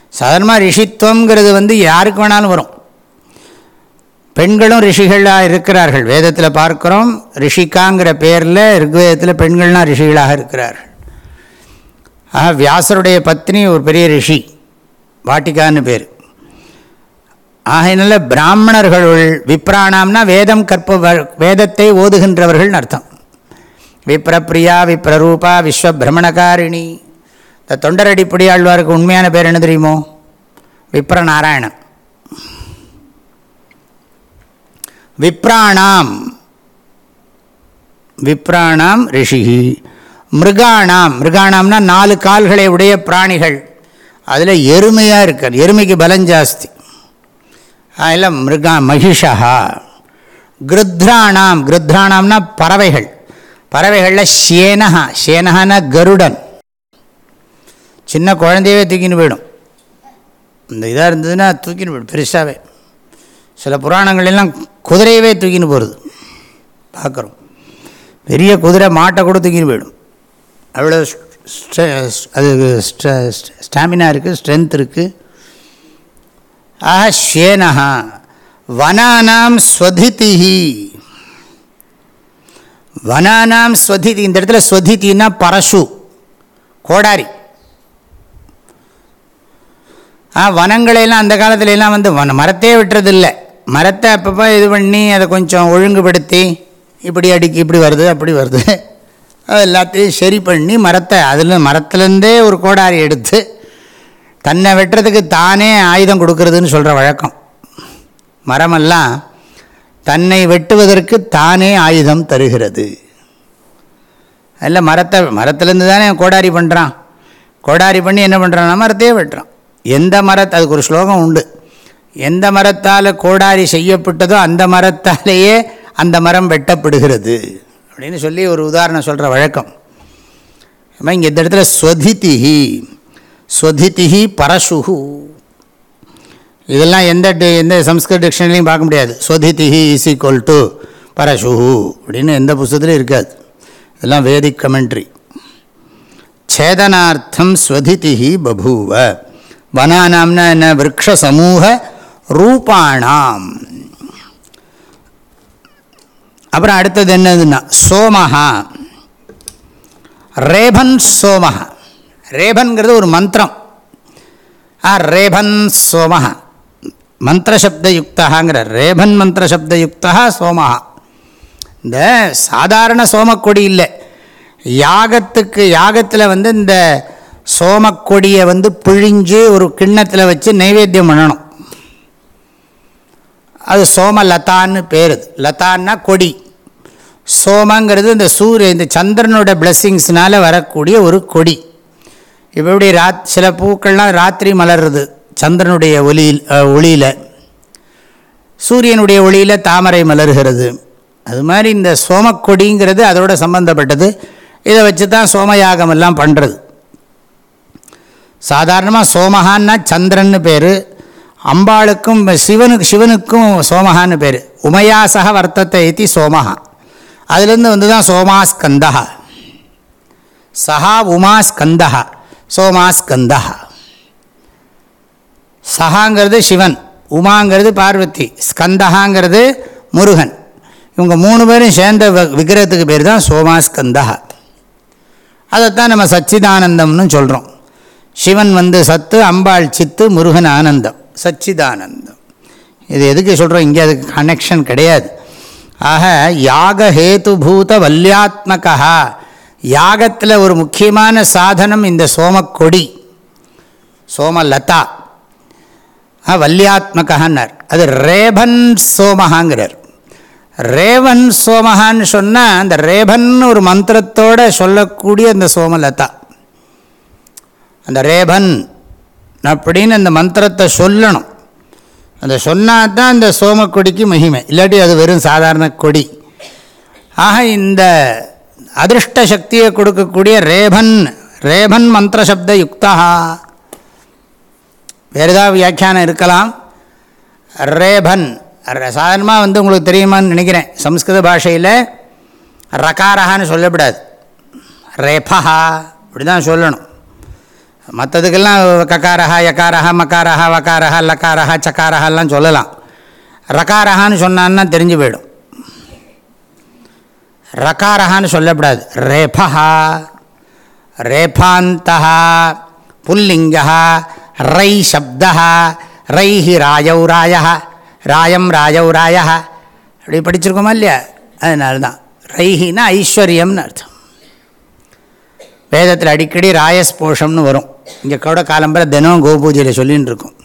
சாதாரணமாக ரிஷித்துவங்கிறது வந்து யாருக்கு வேணாலும் வரும். பெண்களும் ரிஷிகளாக இருக்கிறார்கள். வேதத்தில் பார்க்குறோம் ரிஷிகாங்கிற பேரில் ரிக்வேதத்தில் பெண்கள்லாம் ரிஷிகளாக இருக்கிறார்கள். ஆக வியாசருடைய பத்னி ஒரு பெரிய ரிஷி. வாட்டிக்கான்னு பேர். ஆகையினால பிராமணர்களுள் விப்ராணாம்னா வேதம் கற்ப வேதத்தை ஓதுகின்றவர்கள்னு அர்த்தம். விப்ரப்பிரியா விப்ரரூபா விஸ்வபிரமணகாரிணி. இந்த தொண்டரடிப்படி ஆழ்வாருக்கு உண்மையான பேர் என்ன தெரியுமோ? விப்ரநாராயணன். விப்ராணாம். விப்ராணாம் ரிஷிகி மிருகாணாம். மிருகாணாம்னா நாலு கால்களை உடைய பிராணிகள். அதில் எருமையாக இருக்கார் எருமைக்கு பலம் ஜாஸ்தி. அதில் மிருகா மகிஷா கிருத்ராணாம். கிருத்ராணாம்னா பறவைகள். பறவைகளில் சேனஹா ஷேனஹானா கருடன். சின்ன குழந்தையவே தூக்கின்னு போயிடும். இந்த இதாக இருந்ததுன்னா தூக்கின்னு போயிடும் பெருசாகவே சில புராணங்கள் எல்லாம் குதிரையவே தூக்கின்னு போகிறது பார்க்குறோம். பெரிய குதிரை மாட்டை கூட தூக்கின்னு போயிடும். அவ்வளோ அது ஸ்டாமினா இருக்குது ஸ்ட்ரென்த் இருக்குது ஆஹ ஷேனஹா வனானாம் ஸ்வதிதிஹி. வனானாம் ஸ்வதிதி இந்த இடத்துல ஸ்வதித்தின்னா பரசு கோடாரி. ஆ வனங்களையெல்லாம் அந்த காலத்துலலாம் வந்து வன மரத்தே விட்டுறதில்லை. மரத்தை அப்பப்போ இது பண்ணி அதை கொஞ்சம் ஒழுங்குபடுத்தி இப்படி அடிக்கி இப்படி வருது அப்படி வருது. எல்லாத்தையும் சரி பண்ணி மரத்தை அதில் மரத்துலேருந்தே ஒரு கோடாரி எடுத்து தன்னை வெட்டுறதுக்கு தானே ஆயுதம் கொடுக்கறதுன்னு சொல்கிற வழக்கம். மரமெல்லாம் தன்னை வெட்டுவதற்கு தானே ஆயுதம் தருகிறது. அதில் மரத்தை மரத்துலேருந்து தானே கோடாரி பண்ணுறான் கோடாரி பண்ணி என்ன பண்ணுறான்னா மரத்தையே வெட்டுறான். எந்த மரத்தை அதுக்கு ஒரு ஸ்லோகம் உண்டு. எந்த மரத்தால் கோடாரி செய்யப்பட்டதோ அந்த மரத்தாலேயே அந்த மரம் வெட்டப்படுகிறது. அப்படின்னு சொல்லி ஒரு உதாரணம் சொல்கிற வழக்கம். இங்கே இந்த இடத்துல ஸ்வதிதிஹி ஸ்வதிதிஹி பரசுஹு. இதெல்லாம் எந்த எந்த சம்ஸ்கிருத டிக்ஷனரிலையும் பார்க்க முடியாது. ஸ்வதிதிஹி இஸ் ஈக்குவல் டு பரசுஹு அப்படின்னு எந்த புஸ்தத்துலையும் இருக்காது. இதெல்லாம் வேதிக் கமெண்ட்ரி. சேதனார்த்தம் ஸ்வதிதிஹி பபூவ. வனானாம்னா என்ன? விரக்ஷ சமூக ரூபாணாம் அப்புறம் அடுத்தது என்னதுன்னா சோமஹா. ரேபன் சோமஹா. ரேபன்கிறது ஒரு மந்திரம். ஆ ரேபன் சோமஹ. மந்திரசப்தயுக்தகாங்கிற ரேபன் மந்திரசப்தயுக்தா சோமஹா. இந்த சாதாரண சோமக்கொடி இல்லை. யாகத்துக்கு யாகத்தில் வந்து இந்த சோமக்கொடியை வந்து பிழிஞ்சு ஒரு கிண்ணத்தில் வச்சு நைவேத்தியம் பண்ணணும். அது சோம லதான்னு பேர் லதான்னா கொடி. சோமங்கிறது இந்த சூரிய இந்த சந்திரனோட பிளெஸ்ஸிங்ஸ்னால் வரக்கூடிய ஒரு கொடி. இப்போ எப்படி ராத் சில பூக்கள்லாம் ராத்திரி மலர்றது சந்திரனுடைய ஒளியில் ஒளியில். சூரியனுடைய ஒளியில் தாமரை மலர்கிறது. அது மாதிரி இந்த சோமக்கொடிங்கிறது அதோட சம்பந்தப்பட்டது. இதை வச்சு தான் சோமயாகம் எல்லாம் பண்ணுறது சாதாரணமாக சோமஹான்னா சந்திரன்னு பேர். அம்பாளுக்கும் சிவனுக்கு சிவனுக்கும் சோமஹான்னு பேர். உமையாசக வர்த்தத்தை ஏற்றி சோமஹா. அதுலேருந்து வந்து தான் சோமாஸ்கந்தா. சஹா உமாஸ்கந்தா சோமாஸ்கந்தா. சஹாங்கிறது சிவன் உமாங்கிறது பார்வதி ஸ்கந்தகாங்கிறது முருகன். இவங்க மூணு பேரும் சேர்ந்த விக்கிரகத்துக்கு பேர் தான் சோமாஸ்கந்தா. அதைத்தான் நம்ம சச்சிதானந்தம்னு சொல்கிறோம் சிவன் வந்து சத்து அம்பாள் சித்து முருகன் ஆனந்தம். சச்சிதானந்தம். இது எதுக்கு சொல்கிறோம் இங்கே அதுக்கு கனெக்ஷன் கிடையாது. ஆக யாக ஹேதுபூத வல்யாத்மகா யாகத்தில் ஒரு முக்கியமான சாதனம் இந்த சோமக்கொடி சோமலதா. வல்யாத்மகான்னார் அது ரேபன் சோமஹாங்கிறார். ரேவன் சோமஹான்னு சொன்னால் அந்த ரேபன் ஒரு மந்திரத்தோடு சொல்லக்கூடிய அந்த சோமலதா. அந்த ரேபன் அப்படின்னு அந்த மந்திரத்தை சொல்லணும். அந்த சொன்னால் தான் அந்த சோமக்கொடிக்கு மகிமை. இல்லாட்டி அது வெறும் சாதாரண கொடி. ஆக இந்த அதிருஷ்ட சக்தியை கொடுக்கக்கூடிய ரேபன் ரேபன் மந்திர சப்த யுக்தா. வேறு ஏதாவது வியாக்கியானம் இருக்கலாம். ரேபன் சாதாரணமாக வந்து உங்களுக்கு தெரியுமான்னு நினைக்கிறேன். சம்ஸ்கிருத பாஷையில் ரகாரஹான்னு சொல்லப்படாது. ரேபஹா இப்படி தான் சொல்லணும். மற்றதுக்கெல்லாம் கக்காரஹா யக்காரஹா மக்காரஹா வக்காரஹா லக்காரஹா சக்காரஹாலாம் சொல்லலாம். ரகாரஹான்னு சொன்னான்னா தெரிஞ்சு போயிடும். ரகாரஹான்னு சொல்லப்படாது. ரேபஹா ரேபாந்தா புல்லிங்கா ரை சப்தா ரைஹி ராயௌ ராயா ராயம் ராயௌ ராயா அப்படி படிச்சிருக்கோமா இல்லையா? அதனால தான் ரைஹின்னா ஐஸ்வர்யம்னு அர்த்தம். வேதத்தில் அடிக்கடி ராயஸ்போஷம்னு வரும். இங்கே கூட காலம்பரை தினம் கோபூஜையில் சொல்லின்னு இருக்கும்.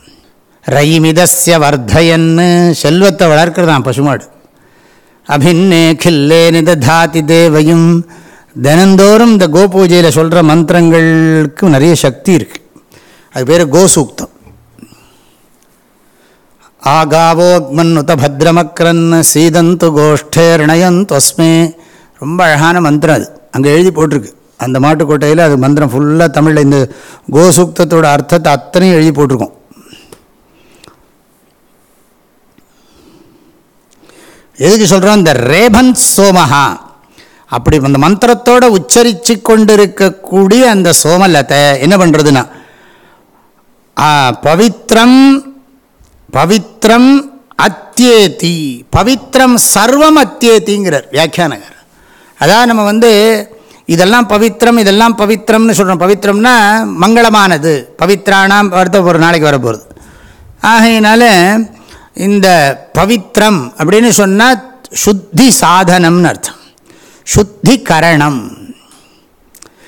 ரயிமிதஸ்ய வர்தயன்னு செல்வத்தை வளர்க்குறதான் பசுமாடு. அபின்னே கில்லே நிததாதி தேவையும் தினந்தோறும் இந்த கோபூஜையில் சொல்கிற மந்திரங்களுக்கு நிறைய சக்தி இருக்குது அது பேர் கோசூக்தம். ஆகாவோக்மன்னுத பத்ரமக்ரன் சீதந்து கோஷ்டேர்ணயந்து தொஸ்மே. ரொம்ப அழகான மந்திரம் அது. அங்கே எழுதி போட்டிருக்கு. அந்த மாட்டுக்கோட்டையில் அது மந்திரம் ஃபுல்லாக தமிழில் இந்த கோசூக்தத்தோட அர்த்தத்தை அத்தனையும் எழுதி போட்டிருக்கோம். எதுக்கு சொல்கிறோம் இந்த ரேபன் சோமஹா. அப்படி அந்த மந்திரத்தோடு உச்சரித்து கொண்டிருக்கக்கூடிய அந்த சோமலத்தை என்ன பண்ணுறதுன்னா பவித்ரம் பவித்ரம் அத்தியேதி. பவித்ரம் சர்வம் அத்தியேதிங்கிறார் வியாக்கியானகர். அதான் நம்ம வந்து இதெல்லாம் பவித்திரம் இதெல்லாம் பவித்திரம்னு சொல்கிறோம் பவித்திரம்னா மங்களமானது. பவித்ரானாம் அடுத்த ஒரு நாளைக்கு வரப்போகிறது ஆகையினால இந்த பவித்திரம் அப்படின்னு சொன்னால் சுத்தி சாதனம்னு அர்த்தம். சுத்தி கரணம்.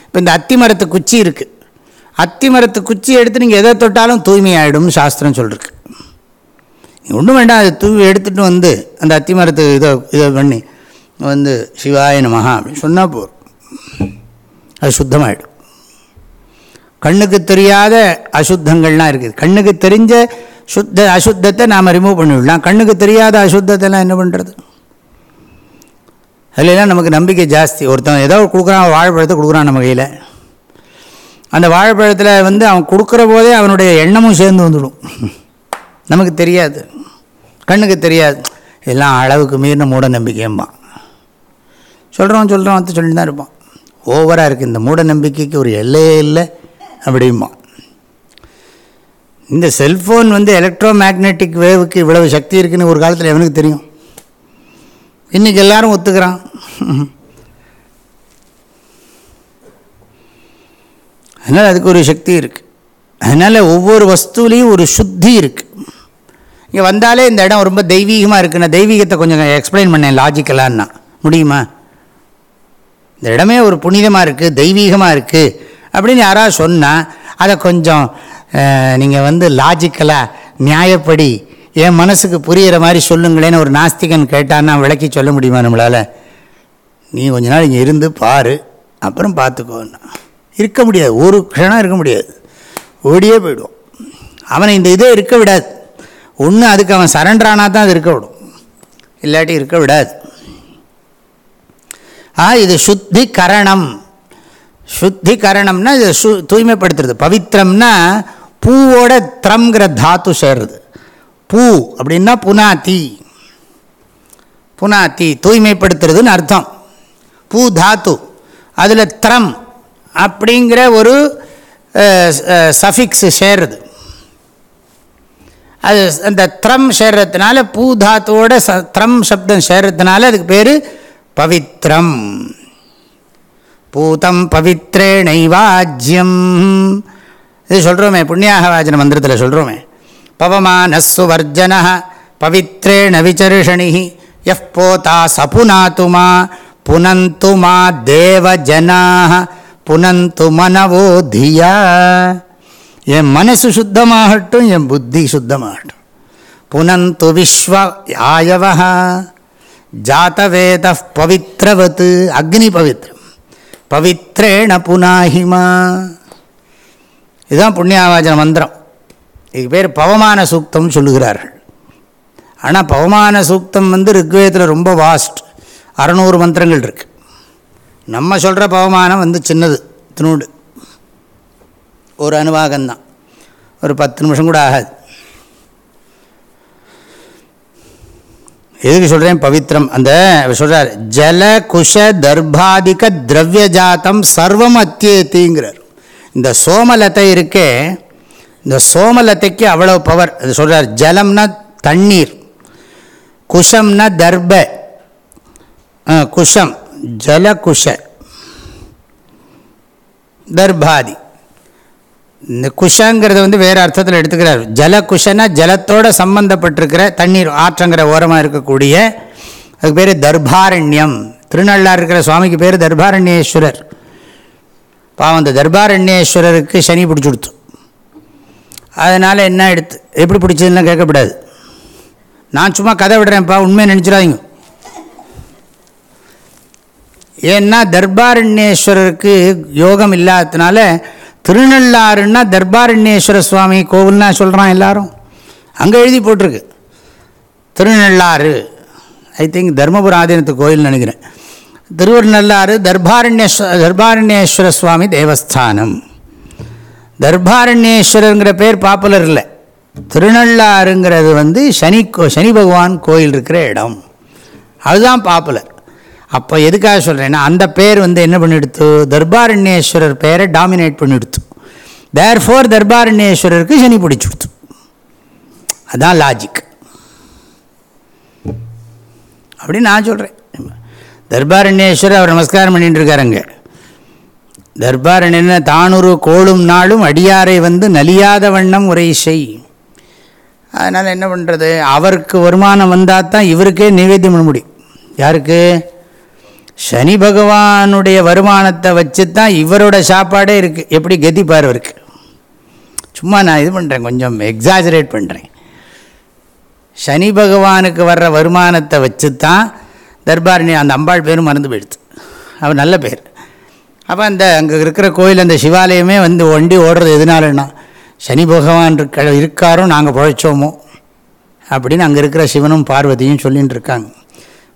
இப்போ இந்த அத்தி மரத்து குச்சி இருக்குது அத்தி மரத்து குச்சி எடுத்து நீங்கள் எதை தொட்டாலும் தூய்மையாயிடும்னு சாஸ்திரம் சொல்லிருக்கு. ஒன்றும் வேண்டாம் அது தூவி எடுத்துகிட்டு வந்து அந்த அத்தி மரத்து இதை இதை பண்ணி வந்து சிவாய நமஹா அப்படின்னு சொன்னால் போகிறோம் அது சுத்தமாயிடும் கண்ணுக்கு தெரியாத அசுத்தங்கள்லாம் இருக்குது. கண்ணுக்கு தெரிஞ்ச சுத்த அசுத்தத்தை நாம் ரிமூவ் பண்ணிவிடலாம் கண்ணுக்கு தெரியாத அசுத்தத்தைலாம் என்ன பண்ணுறது அதுலாம் நமக்கு நம்பிக்கை ஜாஸ்தி. ஒருத்தன் ஏதோ கொடுக்குறான் வாழைப்பழத்தை கொடுக்குறான் நம்ம கையில். அந்த வாழைப்பழத்தில் வந்து அவன் கொடுக்குற போதே அவனுடைய எண்ணமும் சேர்ந்து வந்துடும். நமக்கு தெரியாது. கண்ணுக்கு தெரியாது. எல்லாம் அளவுக்கு மீறின மூட நம்பிக்கைம்பான் சொல்கிறோம் சொல்கிறோம் வந்து சொல்லி தான் இருப்பான். ஓவராக இருக்குது இந்த மூட நம்பிக்கைக்கு ஒரு எல்லையே இல்லை அப்படிமா. இந்த செல்ஃபோன் வந்து எலக்ட்ரோ மேக்னெட்டிக் வேவுக்கு இவ்வளவு சக்தி இருக்குதுன்னு ஒரு காலத்தில் எவனுக்கு தெரியும்? இன்றைக்கி எல்லாரும் ஒத்துக்கிறான். அதனால் அதுக்கு ஒரு சக்தி இருக்குது அதனால் ஒவ்வொரு வஸ்துலேயும் ஒரு சுத்தி இருக்குது இங்கே வந்தாலே இந்த இடம் ரொம்ப தெய்வீகமாக இருக்குன்னா தெய்வீகத்தை கொஞ்சம் எக்ஸ்பிளைன் பண்ணேன் லாஜிக்கலான்னா முடியுமா? இந்த இடமே ஒரு புனிதமாக இருக்குது தெய்வீகமாக இருக்குது அப்படின்னு யாராவது சொன்னால் அதை கொஞ்சம் நீங்கள் வந்து லாஜிக்கலாக நியாயப்படி என் மனசுக்கு புரிகிற மாதிரி சொல்லுங்களேன்னு ஒரு நாஸ்திகன் கேட்டான்னா விளக்கி சொல்ல முடியுமா நம்மளால்? நீ கொஞ்ச நாள் இங்கே இருந்து பாரு அப்புறம் பார்த்துக்கோன்னா இருக்க முடியாது ஒரு க்ஷணம் இருக்க முடியாது. ஓடியே போயிடுவோம். அவனை இந்த இதே இருக்க விடாது. ஒன்று அதுக்கு அவன் சரண்டர் தான் அது இருக்க விடும். இல்லாட்டி இருக்க விடாது. ஆ இது சுத்தி கரணம் சுத்தி கரணம்னா இது சு தூய்மைப்படுத்துறது. பவித்திரம்னா பூவோட த்ரம்ங்கிற தாத்து சேர்றது. பூ அப்படின்னா புனாத்தி புனாத்தி தூய்மைப்படுத்துறதுன்னு அர்த்தம். பூ தாத்து. அதில் த்ரம் அப்படிங்கிற ஒரு சஃபிக்ஸ் சேர்றது. அது அந்த த்ரம் சேர்றதுனால பூ தாத்துவோட ச த்ரம் சப்தம் சேர்றதுனால அதுக்கு பேர் பவித்ரம். பூதம் பவித்ரே நைவாஜ்யம் இது சொல்கிறோமே புண்ணியாக வாஜன மந்திரத்தில் சொல்கிறோமே பவமானஸ்ஸு வர்ஜன பவித்ரேண விசர்ஷணி. எஃப் போதா சபுனாத்துமா புனந்துமா தேவஜனாக புனந்து மனவோ தியா. என் மனசு சுத்தமாகட்டும் என் புத்தி சுத்தமாகட்டும். புனந்து விஸ்வ ஆயவ ஜாத்தவேத பவித்ரவத் அக்னி பவித்ரம் பவித்ரேண புனாஹிமா இதுதான் புண்ணியாவாஜன மந்திரம். இதுக்கு பேர் பவமான சூக்தம் சொல்லுகிறார்கள். ஆனால் பவமான சூக்தம் வந்து ரிக்வேதத்தில் ரொம்ப வாஸ்ட் அறநூறு மந்திரங்கள் இருக்குது நம்ம சொல்கிற பவமானம் வந்து சின்னது தினூடு. ஒரு அனுவாகம்தான் ஒரு பத்து நிமிஷம் கூட ஆகாது. எதுக்கு சொல்கிறேன் பவித்ரம். அந்த சொல்கிறார் ஜல குஷ தர்பாதிக திரவிய ஜாத்தம் சர்வம் அத்தியேத்திங்கிறார் இந்த சோமலத்தை இருக்கே இந்த சோமலத்தைக்கு அவ்வளோ பவர் அது சொல்கிறார் ஜலம்னா தண்ணீர் குஷம்னா தர்ப. குஷம் ஜலகுஷ தர்பாதி. இந்த குஷங்கிறத வந்து வேறு அர்த்தத்தில் எடுத்துக்கிறார். ஜல குஷனா ஜலத்தோடு சம்பந்தப்பட்டிருக்கிற தண்ணீர் ஆற்றங்கிற ஓரமாக இருக்கக்கூடிய அதுக்கு பேர் தர்பாரண்யம். திருநள்ளார் இருக்கிற சுவாமிக்கு பேர் தர்பாரண்யேஸ்வரர். பாவம் அந்த தர்பாரண்யேஸ்வரருக்கு சனி பிடிச்சி கொடுத்து. அதனால் என்ன எடுத்து எப்படி பிடிச்சதுன்னா கேட்கக்கூடாது நான் சும்மா கதை விடுறேன்ப்பா உண்மையை நினச்சிடாதீங்க. ஏன்னா தர்பாரண்யேஸ்வரருக்கு யோகம் இல்லாததுனால திருநள்ளாறுன்னா தர்பாரண்யேஸ்வர சுவாமி கோவில்னா சொல்கிறான் எல்லாரும். அங்கே எழுதி போட்டிருக்கு. திருநள்ளாறு. ஐ திங்க் தர்மபுர ஆதீனத்து கோயில்னு நினைக்கிறேன். திருவருநள்ளாறு தர்பாரண்யேஸ்வர தர்பாரண்யேஸ்வர சுவாமி தேவஸ்தானம். தர்பாரண்யேஸ்வரருங்கிற பேர் பாப்புலர் இல்லை. திருநள்ளாறுங்கிறது வந்து சனி சனி பகவான் கோயில் இருக்கிற இடம். அதுதான் பாப்புலர் அப்போ எதுக்காக சொல்கிறேன்னா அந்த பேர் வந்து என்ன பண்ணிடுத்து? தர்பாரண்யேஸ்வரர் பேரை டாமினேட் பண்ணிடுத்து. தேர் ஃபோர் தர்பாரண்யேஸ்வரருக்கு சனி பிடிச்சிடுத்து அதுதான் லாஜிக் அப்படின்னு நான் சொல்கிறேன் தர்பாரண்யேஸ்வரர் அவர் நமஸ்காரம் பண்ணிட்டு இருக்காருங்க தர்பாரண்யன தானூறு கோளும் நாளும் அடியாரை வந்து நலியாத வண்ணம் உரை செய். அதனால் என்ன பண்ணுறது அவருக்கு வருமானம் வந்தால் தான் இவருக்கே நிவேத்தியம் பண்ண முடியும். யாருக்கு? சனி பகவானுடைய வருமானத்தை வச்சு தான் இவரோட சாப்பாடே இருக்குது எப்படி கதிப்பார் அவருக்கு. சும்மா நான் இது பண்ணுறேன் கொஞ்சம் எக்ஸாஜரேட் பண்ணுறேன் சனி பகவானுக்கு வர்ற வருமானத்தை வச்சு தான் தர்பாரணி அந்த அம்பாள் பேரும் மறந்து போயிடுது. அவர் நல்ல பேர். அப்போ அந்த அங்கே இருக்கிற கோயில் அந்த சிவாலயமே வந்து ஒண்டி ஓடுறது எதனாலன்னா சனி பகவான் இருக்க இருக்காரோ நாங்கள் பழைச்சோமோ அப்படின்னு அங்கே இருக்கிற சிவனும் பார்வதியும் சொல்லின்னு இருக்காங்க.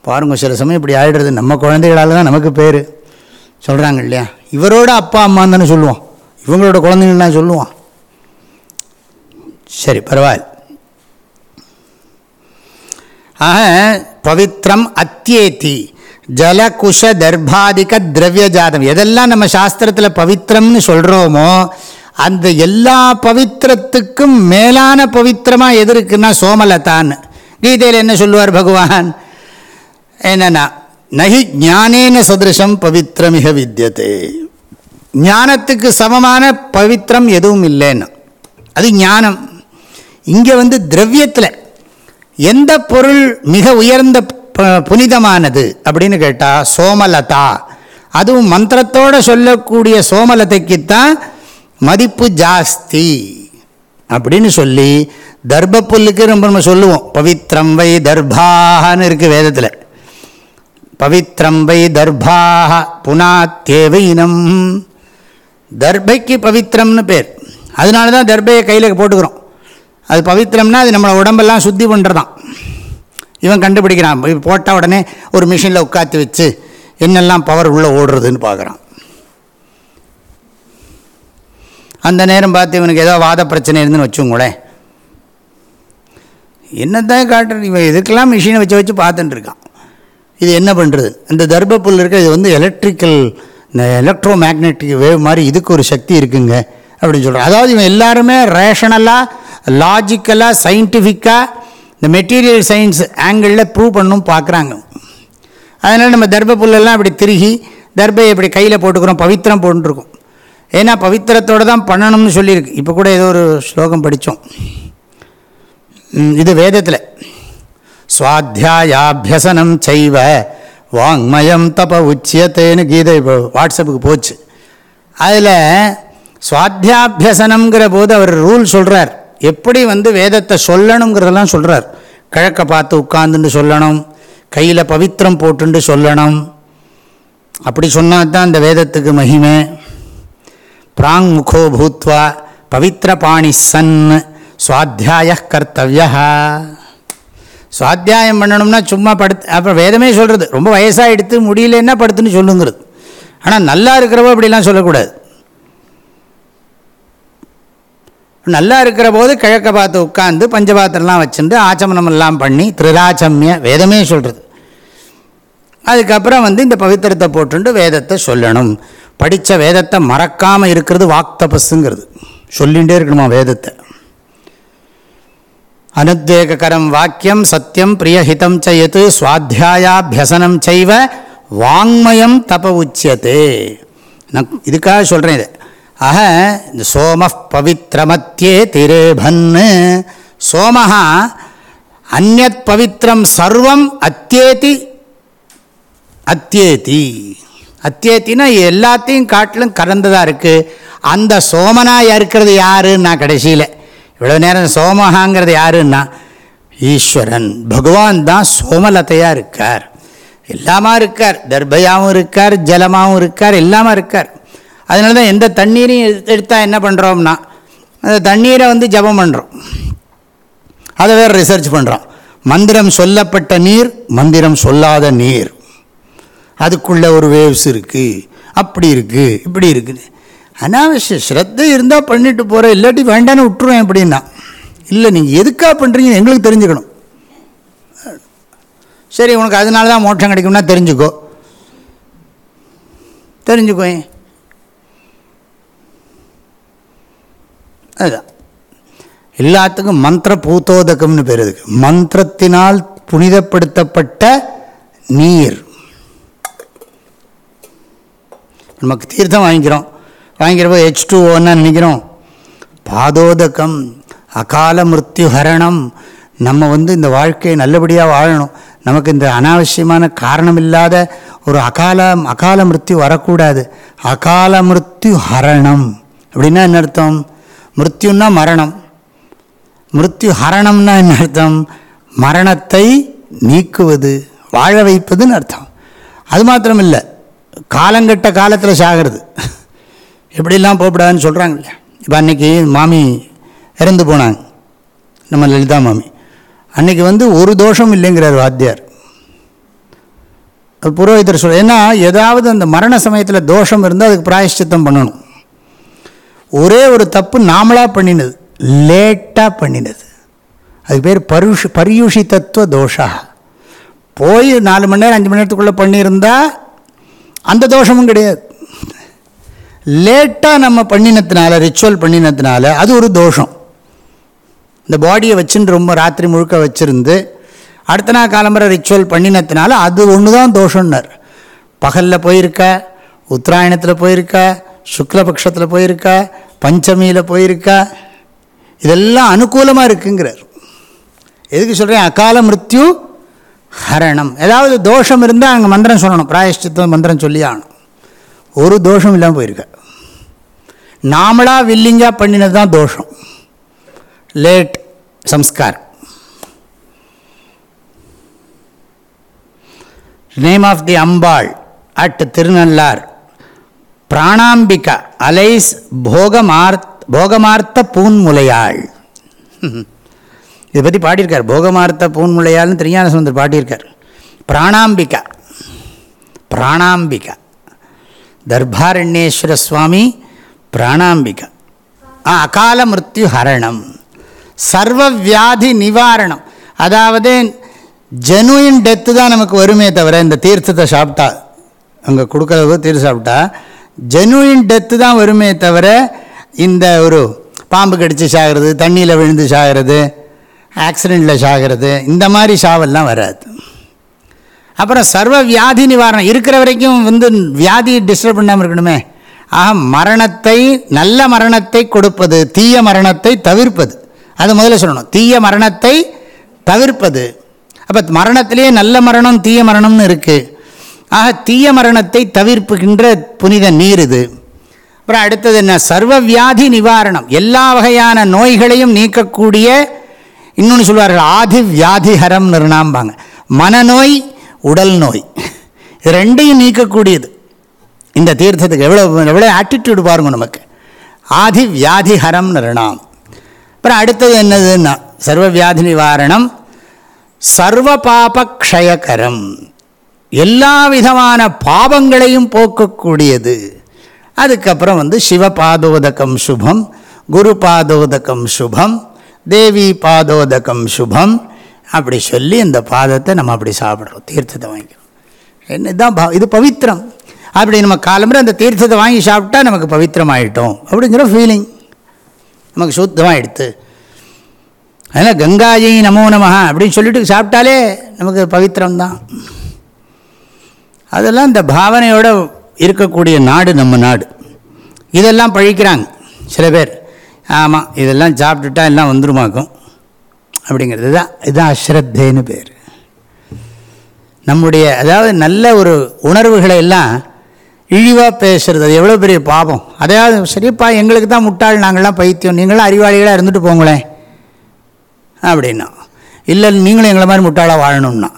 பாருங்க சில சமயம் இப்படி ஆகிடுறது நம்ம குழந்தைகளால் தான் நமக்கு பேர். சொல்கிறாங்க இல்லையா? இவரோட அப்பா அம்மான்னு தானே சொல்லுவோம் இவங்களோட குழந்தைங்கள்லாம் சொல்லுவோம் சரி பரவாயில்ல. ஆக பவித்ரம் அத்தியேத்தி ஜலகுஷ தர்பாதிக திரவிய ஜாதம் எதெல்லாம் நம்ம சாஸ்திரத்தில் பவித்திரம்னு சொல்கிறோமோ அந்த எல்லா பவித்திரத்துக்கும் மேலான பவித்திரமாக எது இருக்குன்னா சோமலதான்னு. கீதையில் என்ன சொல்லுவார் பகவான்? என்னென்னா நகி ஞானேன சதிருஷம் பவித்திரமிக வித்தியதே ஞானத்துக்கு சமமான பவித்திரம் எதுவும் இல்லைன்னு. அது ஞானம். இங்கே வந்து திரவியத்தில் எந்த பொருள் மிக உயர்ந்த புனிதமானது அப்படின்னு கேட்டால் சோமலதா. அதுவும் மந்திரத்தோடு சொல்லக்கூடிய சோமலதைக்குத்தான் மதிப்பு ஜாஸ்தி அப்படின்னு சொல்லி தர்ப புல்லுக்கு ரொம்ப நம்ம சொல்லுவோம். பவித்ரம் வை தர்பான்னு இருக்குது வேதத்தில். பவித்ரம் வை தர்பாக புனாத்தேவைனம். தர்பைக்கு பவித்திரம்னு பேர். அதனால தான் தர்பையை கையில் போட்டுக்கிறோம். அது பவித்திரம்னா அது நம்மளை உடம்பெல்லாம் சுத்தி பண்ணுறதான் இவன் கண்டுபிடிக்கிறான். இப்போ போட்ட உடனே ஒரு மிஷினில் உட்காத்து வச்சு என்னெல்லாம் பவர் உள்ளே ஓடுறதுன்னு பார்க்குறான். அந்த நேரம் பார்த்து இவனுக்கு ஏதோ வாத பிரச்சனை இருந்துன்னு வச்சுங்களேன் என்னத்தான் காட்டுறது? இவன் இதுக்கெல்லாம் மிஷினை வச்சு வச்சு பார்த்துட்டுருக்கான் இது என்ன பண்ணுறது இந்த தர்ப இருக்க இது வந்து எலக்ட்ரிக்கல் இந்த எலக்ட்ரோ மேக்னெட்டிக் வேவ் மாதிரி இதுக்கு ஒரு சக்தி இருக்குங்க அப்படின்னு சொல்கிறோம் அதாவது இவன் எல்லாருமே ரேஷனலாக லாஜிக்கலாக சயின்டிஃபிக்காக இந்த மெட்டீரியல் சயின்ஸ் ஆங்கிளில் ப்ரூவ் பண்ணும் பார்க்குறாங்க அதனால் நம்ம தர்ப புல்லெல்லாம் இப்படி திருகி தர்பையை இப்படி கையில் போட்டுக்கிறோம் பவித்திரம் போட்டுருக்கோம். ஏன்னா பவித்திரத்தோடு தான் பண்ணணும்னு சொல்லியிருக்கு. இப்போ கூட ஏதோ ஒரு ஸ்லோகம் படித்தோம் இது வேதத்தில். சுவாத்தியாயாபியசனம் செய்வ. வாங்மயம் தப உச்சியத்தேன்னு கீதை இப்போ வாட்ஸ்அப்புக்கு போச்சு. அதில் சுவாத்தியாபியசனம்ங்கிற போது அவர் ரூல் சொல்கிறார் எப்படி வந்து வேதத்தை சொல்லணுங்கிறதெல்லாம் சொல்கிறார் கிழக்க பார்த்து உட்கார்ந்துட்டு சொல்லணும். கையில் பவித்திரம் போட்டுண்டு சொல்லணும். அப்படி சொன்னால் தான் இந்த வேதத்துக்கு மகிமை. பிராங் முகோ பூத்வா பவித்திர பாணி சன். சுவாத்தியாய கர்த்தவியா சுவாத்தியாயம் பண்ணணும்னா சும்மா படுத்து அப்புறம் வேதமே சொல்கிறது ரொம்ப வயசாக எடுத்து முடியலன்னா படுத்துன்னு சொல்லுங்கிறது. ஆனால் நல்லா இருக்கிறவோ அப்படிலாம் சொல்லக்கூடாது. நல்லா இருக்கிற போது கிழக்க பார்த்து உட்காந்து பஞ்சபாத்திரம்லாம் வச்சுட்டு ஆச்சமனமெல்லாம் பண்ணி திரிராச்சமிய வேதமே சொல்கிறது அதுக்கப்புறம் வந்து இந்த பவித்திரத்தை போட்டுண்டு வேதத்தை சொல்லணும். படித்த வேதத்தை மறக்காமல் இருக்கிறது வாக்தபஸுங்கிறது சொல்லிகிட்டே இருக்கணுமா வேதத்தை. அனுத்வேகரம் வாக்கியம் சத்தியம் பிரியஹிதம் செய்யத்து சுவாத்தியாயாபியசனம் செய்வ வாங்மயம் தப உச்சியத்தே நான் இதுக்காக சொல்கிறேன் இது. ஆக இந்த சோம பவித்திரமத்தியே திரேபன்னு. சோமஹா அந்நத் பவித்திரம் சர்வம் அத்தியேதி அத்தியேதி. அத்தியேத்தின்னா எல்லாத்தையும் காட்டிலும் கறந்ததாக இருக்குது அந்த சோமனாக இருக்கிறது? யாருன்னா கடைசியில். இவ்வளோ நேரம் சோமஹாங்கிறது யாருன்னா ஈஸ்வரன். பகவான் தான் சோமலத்தையாக இருக்கார். எல்லாமா இருக்கார். தர்பையாகவும் இருக்கார் ஜலமாகவும் இருக்கார் எல்லாமா இருக்கார். அதனால தான் எந்த தண்ணீரையும் எடுத்தால் என்ன பண்ணுறோம்னா அந்த தண்ணீரை வந்து ஜபம் பண்ணுறோம் அதை வேறு ரிசர்ச் பண்ணுறோம் மந்திரம் சொல்லப்பட்ட நீர் மந்திரம் சொல்லாத நீர். அதுக்குள்ளே ஒரு வேவ்ஸ் இருக்குது அப்படி இருக்குது இப்படி இருக்குது அனாவசியம் ஸ்ரத்தை இருந்தால் பண்ணிட்டு போகிற இல்லாட்டி வேண்டான்னு விட்டுருவேன் எப்படின்னா இல்லை நீங்கள் எதுக்காக பண்ணுறீங்கன்னு எங்களுக்கு தெரிஞ்சுக்கணும். சரி உனக்கு அதனால தான் மோட்சம் கிடைக்கும்னா தெரிஞ்சுக்கோ. தெரிஞ்சுக்கோ அதுதான். எல்லாத்துக்கும் மந்திர பூத்தோதகம்னு பேர் இருக்கு மந்திரத்தினால் புனிதப்படுத்தப்பட்ட நீர். நமக்கு தீர்த்தம் வாங்கிக்கிறோம். வாங்கிறப்போ ஹெச் டூ ஓன்னு நினைக்கிறோம். பாதோதகம் அகால மிருத்யு ஹரணம் நம்ம வந்து இந்த வாழ்க்கையை நல்லபடியாக வாழணும். நமக்கு இந்த அனாவசியமான காரணம் இல்லாத ஒரு அகால அகால மிருத்யு வரக்கூடாது. அகால மிருத்யு ஹரணம் அப்படின்னா என்ன அர்த்தம்? மிருத்யுன்னா மரணம். மிருத்யு ஹரணம்னா என்ன அர்த்தம்? மரணத்தை நீக்குவது வாழ வைப்பதுன்னு அர்த்தம். அது மாத்திரம் இல்லை காலங்கட்ட காலத்தில் சாகிறது. எப்படிலாம் போகக்கூடாதுன்னு சொல்கிறாங்க இல்லையா? இப்போ அன்றைக்கி மாமி இறந்து போனாங்க. நம்ம லலிதா மாமி. அன்றைக்கி வந்து ஒரு தோஷம் இல்லைங்கிறார் வாத்தியார். அது புரோகிதர் சொல்ல ஏன்னா ஏதாவது அந்த மரண சமயத்தில் தோஷம் இருந்தால் அதுக்கு பிராயஷ்சித்தம் பண்ணணும். ஒரே ஒரு தப்பு நாமளாக பண்ணினது லேட்டாக பண்ணினது. அது பேர் பருஷ் பரியூஷி தத்துவ தோஷா. போய் நாலு மணி நேரம் அஞ்சு மணி நேரத்துக்குள்ளே பண்ணியிருந்தால் அந்த தோஷமும் கிடையாது. லேட்டாக நம்ம பண்ணினத்தினால ரிச்சுவல் பண்ணினத்தினால அது ஒரு தோஷம். இந்த பாடியை வச்சுன்னு ரொம்ப ராத்திரி முழுக்க வச்சுருந்து அடுத்த நாள் காலம்பரை ரிச்சுவல் பண்ணினத்தினால அது ஒன்று தான் தோஷம்னார். பகலில் போயிருக்க உத்தராயணத்தில் போயிருக்க சுக்லபக்ஷத்தில் போயிருக்க பஞ்சமியில் போயிருக்க இதெல்லாம் அனுகூலமாக இருக்குங்கிறார். எதுக்கு சொல்கிறேன் அகால மிருத்யு ஹரணம். ஏதாவது தோஷம் இருந்தால் அங்கே மந்திரம் சொல்லணும். பிராயஷ்டித்த மந்திரம் சொல்லி ஆகணும். ஒரு தோஷம் இல்லாமல் போயிருக்க. நாமளாக வில்லிங்காக பண்ணினது தான் தோஷம். Late Sanskar. Name of the Ambal at Tirunallar. Pranambika alias Bhogamarth Bhogamartha Poonmulaiyal இதை பற்றி பாடியிருக்கார். போகமார்த்த பூன்முலையாள்னு திருஞான சுந்தர் பாடியிருக்கார். பிராணாம்பிகா. பிராணாம்பிகா. தர்பாரண்யேஸ்வர சுவாமி பிராணாம்பிகா. ஆ, அகால மிருத்யு ஹரணம் சர்வ வியாதி நிவாரணம். அதாவது ஜெனுயின் டெத்து தான் நமக்கு வருமே தவிர இந்த தீர்த்தத்தை சாப்பிட்டா அங்கே கொடுக்குறது தீர்த்து சாப்பிட்டா ஜெனுயின் டெத்து தான் வருமே தவிர இந்த ஒரு பாம்பு கடிச்சு சாகிறது தண்ணியில் விழுந்து சாகிறது ஆக்சிடெண்ட்டில் சாகிறது இந்த மாதிரி சாவெல்லாம் வராது. அப்புறம் சர்வ வியாதி நிவாரணம். இருக்கிற வரைக்கும் வந்து வியாதி டிஸ்டர்ப் பண்ணாமல் இருக்கணுமே. ஆக மரணத்தை நல்ல மரணத்தை கொடுப்பது தீய மரணத்தை தவிர்ப்பது. அது முதல்ல சொல்லணும். தீய மரணத்தை தவிர்ப்பது. அப்போ மரணத்திலேயே நல்ல மரணம் தீய மரணம்னு இருக்குது ஆக தீய மரணத்தை தவிர்ப்புகின்ற புனித நீர் இது. அப்புறம் அடுத்தது என்ன? சர்வ வியாதி நிவாரணம். எல்லா வகையான நோய்களையும் நீக்கக்கூடிய இன்னொன்று சொல்வார்கள் ஆதி வியாதிஹரம் நிர்ணாம்பாங்க மனநோய் உடல் நோய் இது ரெண்டையும் நீக்கக்கூடியது. இந்த தீர்த்தத்துக்கு எவ்வளோ எவ்வளோ ஆட்டிடியூடு பாருங்க நமக்கு. ஆதி வியாதிஹரம் நிறணாம் அப்புறம் அடுத்தது என்னதுன்னா சர்வ வியாதி நிவாரணம் சர்வ பாபக்ஷயகரம் எல்லா விதமான பாவங்களையும் போக்கக்கூடியது. அதுக்கப்புறம் வந்து சிவபாதோதகம் சுபம் குரு பாதோதகம் சுபம் தேவி பாதோதகம் சுபம். அப்படி சொல்லி இந்த பாதத்தை நம்ம அப்படி சாப்பிட்றோம் தீர்த்தத்தை வாங்கிக்கிறோம். என்ன இதுதான் பா- இது பவித்திரம் அப்படி நம்ம காலம்புற அந்த தீர்த்தத்தை வாங்கி சாப்பிட்டா நமக்கு பவித்திரமாயிட்டோம் அப்படிங்கிற ஃபீலிங் நமக்கு சுத்தமாக எடுத்து. அதனால் கங்காஜி நமோ நமஹா அப்படின்னு சொல்லிட்டு சாப்பிட்டாலே நமக்கு பவித்திரம் தான் அதெல்லாம் இந்த பாவனையோடு இருக்கக்கூடிய நாடு நம்ம நாடு. இதெல்லாம் பழிக்கிறாங்க சில பேர். ஆமாம் இதெல்லாம் சாப்பிட்டுட்டா எல்லாம் வந்துருமாக்கும். அப்படிங்கிறது தான் இதுதான் அஸ்ரத்தேன்னு பேர். நம்முடைய அதாவது நல்ல ஒரு உணர்வுகளை எல்லாம் இழிவாக பேசுறது அது எவ்வளோ பெரிய பாவம் அதாவது சரிப்பா எங்களுக்கு தான் முட்டாள் நாங்கள்லாம் பைத்தியம் நீங்களும் அறிவாளிகளாக இருந்துட்டு போங்களேன். அப்படின்னா இல்லை நீங்களும் எங்களை மாதிரி முட்டாளாக வாழணும்னா.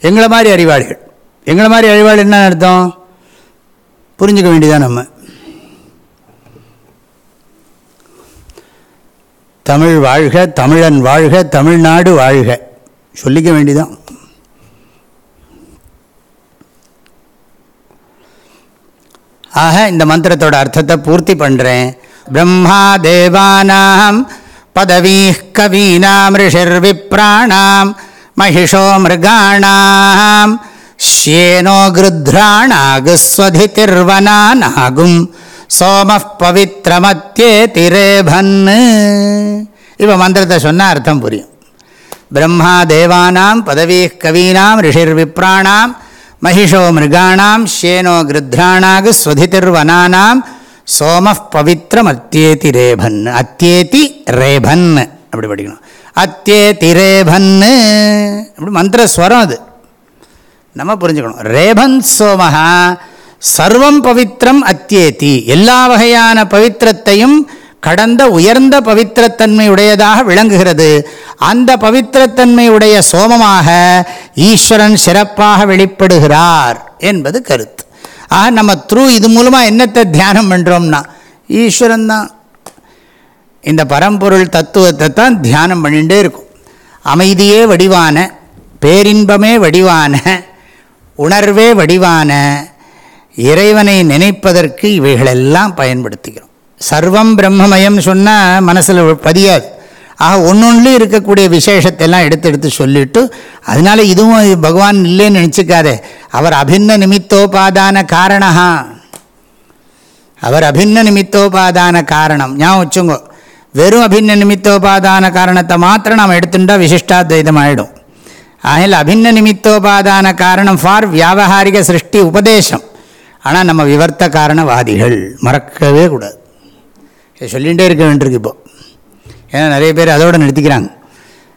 எங்களை மாதிரி அறிவாளிகள். எங்களை மாதிரி அறிவாளி என்ன அர்த்தம்? புரிஞ்சுக்க வேண்டியதான் நம்ம. தமிழ் வாழ்க தமிழன் வாழ்க தமிழ்நாடு வாழ்க. சொல்லிக்க வேண்டிதான் ஆக இந்த மந்திரத்தோட அர்த்தத்தை பூர்த்தி பண்ணுறேன் பிரம்மா தேவானாம் பதவீ கவீனாம் ரிஷிர் விப்ராணாம் மகிஷோ மிருகாணாம் ஷ்யேனோ கிருத்ராணாகுஸ்வதிர்வனானாகும் சோம பவித்ரமத்தியே திரேபன் இப்போ மந்திரத்தை சொன்னால் அர்த்தம் புரியும். பிரம்மா தேவானாம் பதவீ கவீனாம் ரிஷிர் விப்ராணாம் மகிஷோ மிருகாணாம் ஷேனோ கிருத்ராணாக ஸ்வதிதிர்வனானாம் சோம பவித்ரம் அத்தியேதி ரேபன் அத்தியேதி ரேபன். அப்படி படிக்கணும். அத்தியேதி ரேபன்னு அப்படி மந்திரஸ்வரம் அது. நம்ம புரிஞ்சுக்கணும். ரேபன் சோமஹா சர்வம் பவித்ரம் அத்தியேதி எல்லா வகையான பவித்திரத்தையும் கடந்த உயர்ந்த பவித்திரத்தன்மை உடையதாக விளங்குகிறது. அந்த பவித்திரத்தன்மை உடைய சோமமாக ஈஸ்வரன் சிறப்பாக வெளிப்படுகிறார் என்பது கருத்து. ஆக நம்ம த்ரூ இது மூலமாக என்னத்தை தியானம் பண்ணுறோம்னா ஈஸ்வரன் தான். இந்த பரம்பொருள் தத்துவத்தை தான் தியானம் பண்ணிகிட்டே இருக்கும். அமைதியே வடிவான பேரின்பமே வடிவான உணர்வே வடிவான இறைவனை நினைப்பதற்கு இவைகளெல்லாம் பயன்படுத்துகிறோம் சர்வம் பிரம்மமயம்னு சொன்னால் மனசில் பதியாது. ஆக ஒன்று இருக்கக்கூடிய விசேஷத்தெல்லாம் எடுத்து எடுத்து சொல்லிட்டு அதனால இதுவும் பகவான் இல்லைன்னு நினச்சிக்காதே. அவர் அபின்ன நிமித்தோபாதான காரணா அவர் அபின்ன நிமித்தோபாதான காரணம். ஞாபகம் வச்சுங்கோ. வெறும் அபின்ன நிமித்தோபாதான காரணத்தை மாத்திரம் நாம் எடுத்துட்டா விசிஷ்டாத்வைதம் ஆகிடும் ஆகில் அபின்ன நிமித்தோபாதான காரணம் ஃபார் வியாபகாரிக சிருஷ்டி உபதேசம். ஆனால் நம்ம விவர்த்த காரணவாதிகள். மறக்கவே கூடாது. சொல்லிகிட்டே இருக்க வேண்டியிருக்கு இப்போ. ஏன்னா நிறைய பேர் அதோடு நிறுத்திக்கிறாங்க.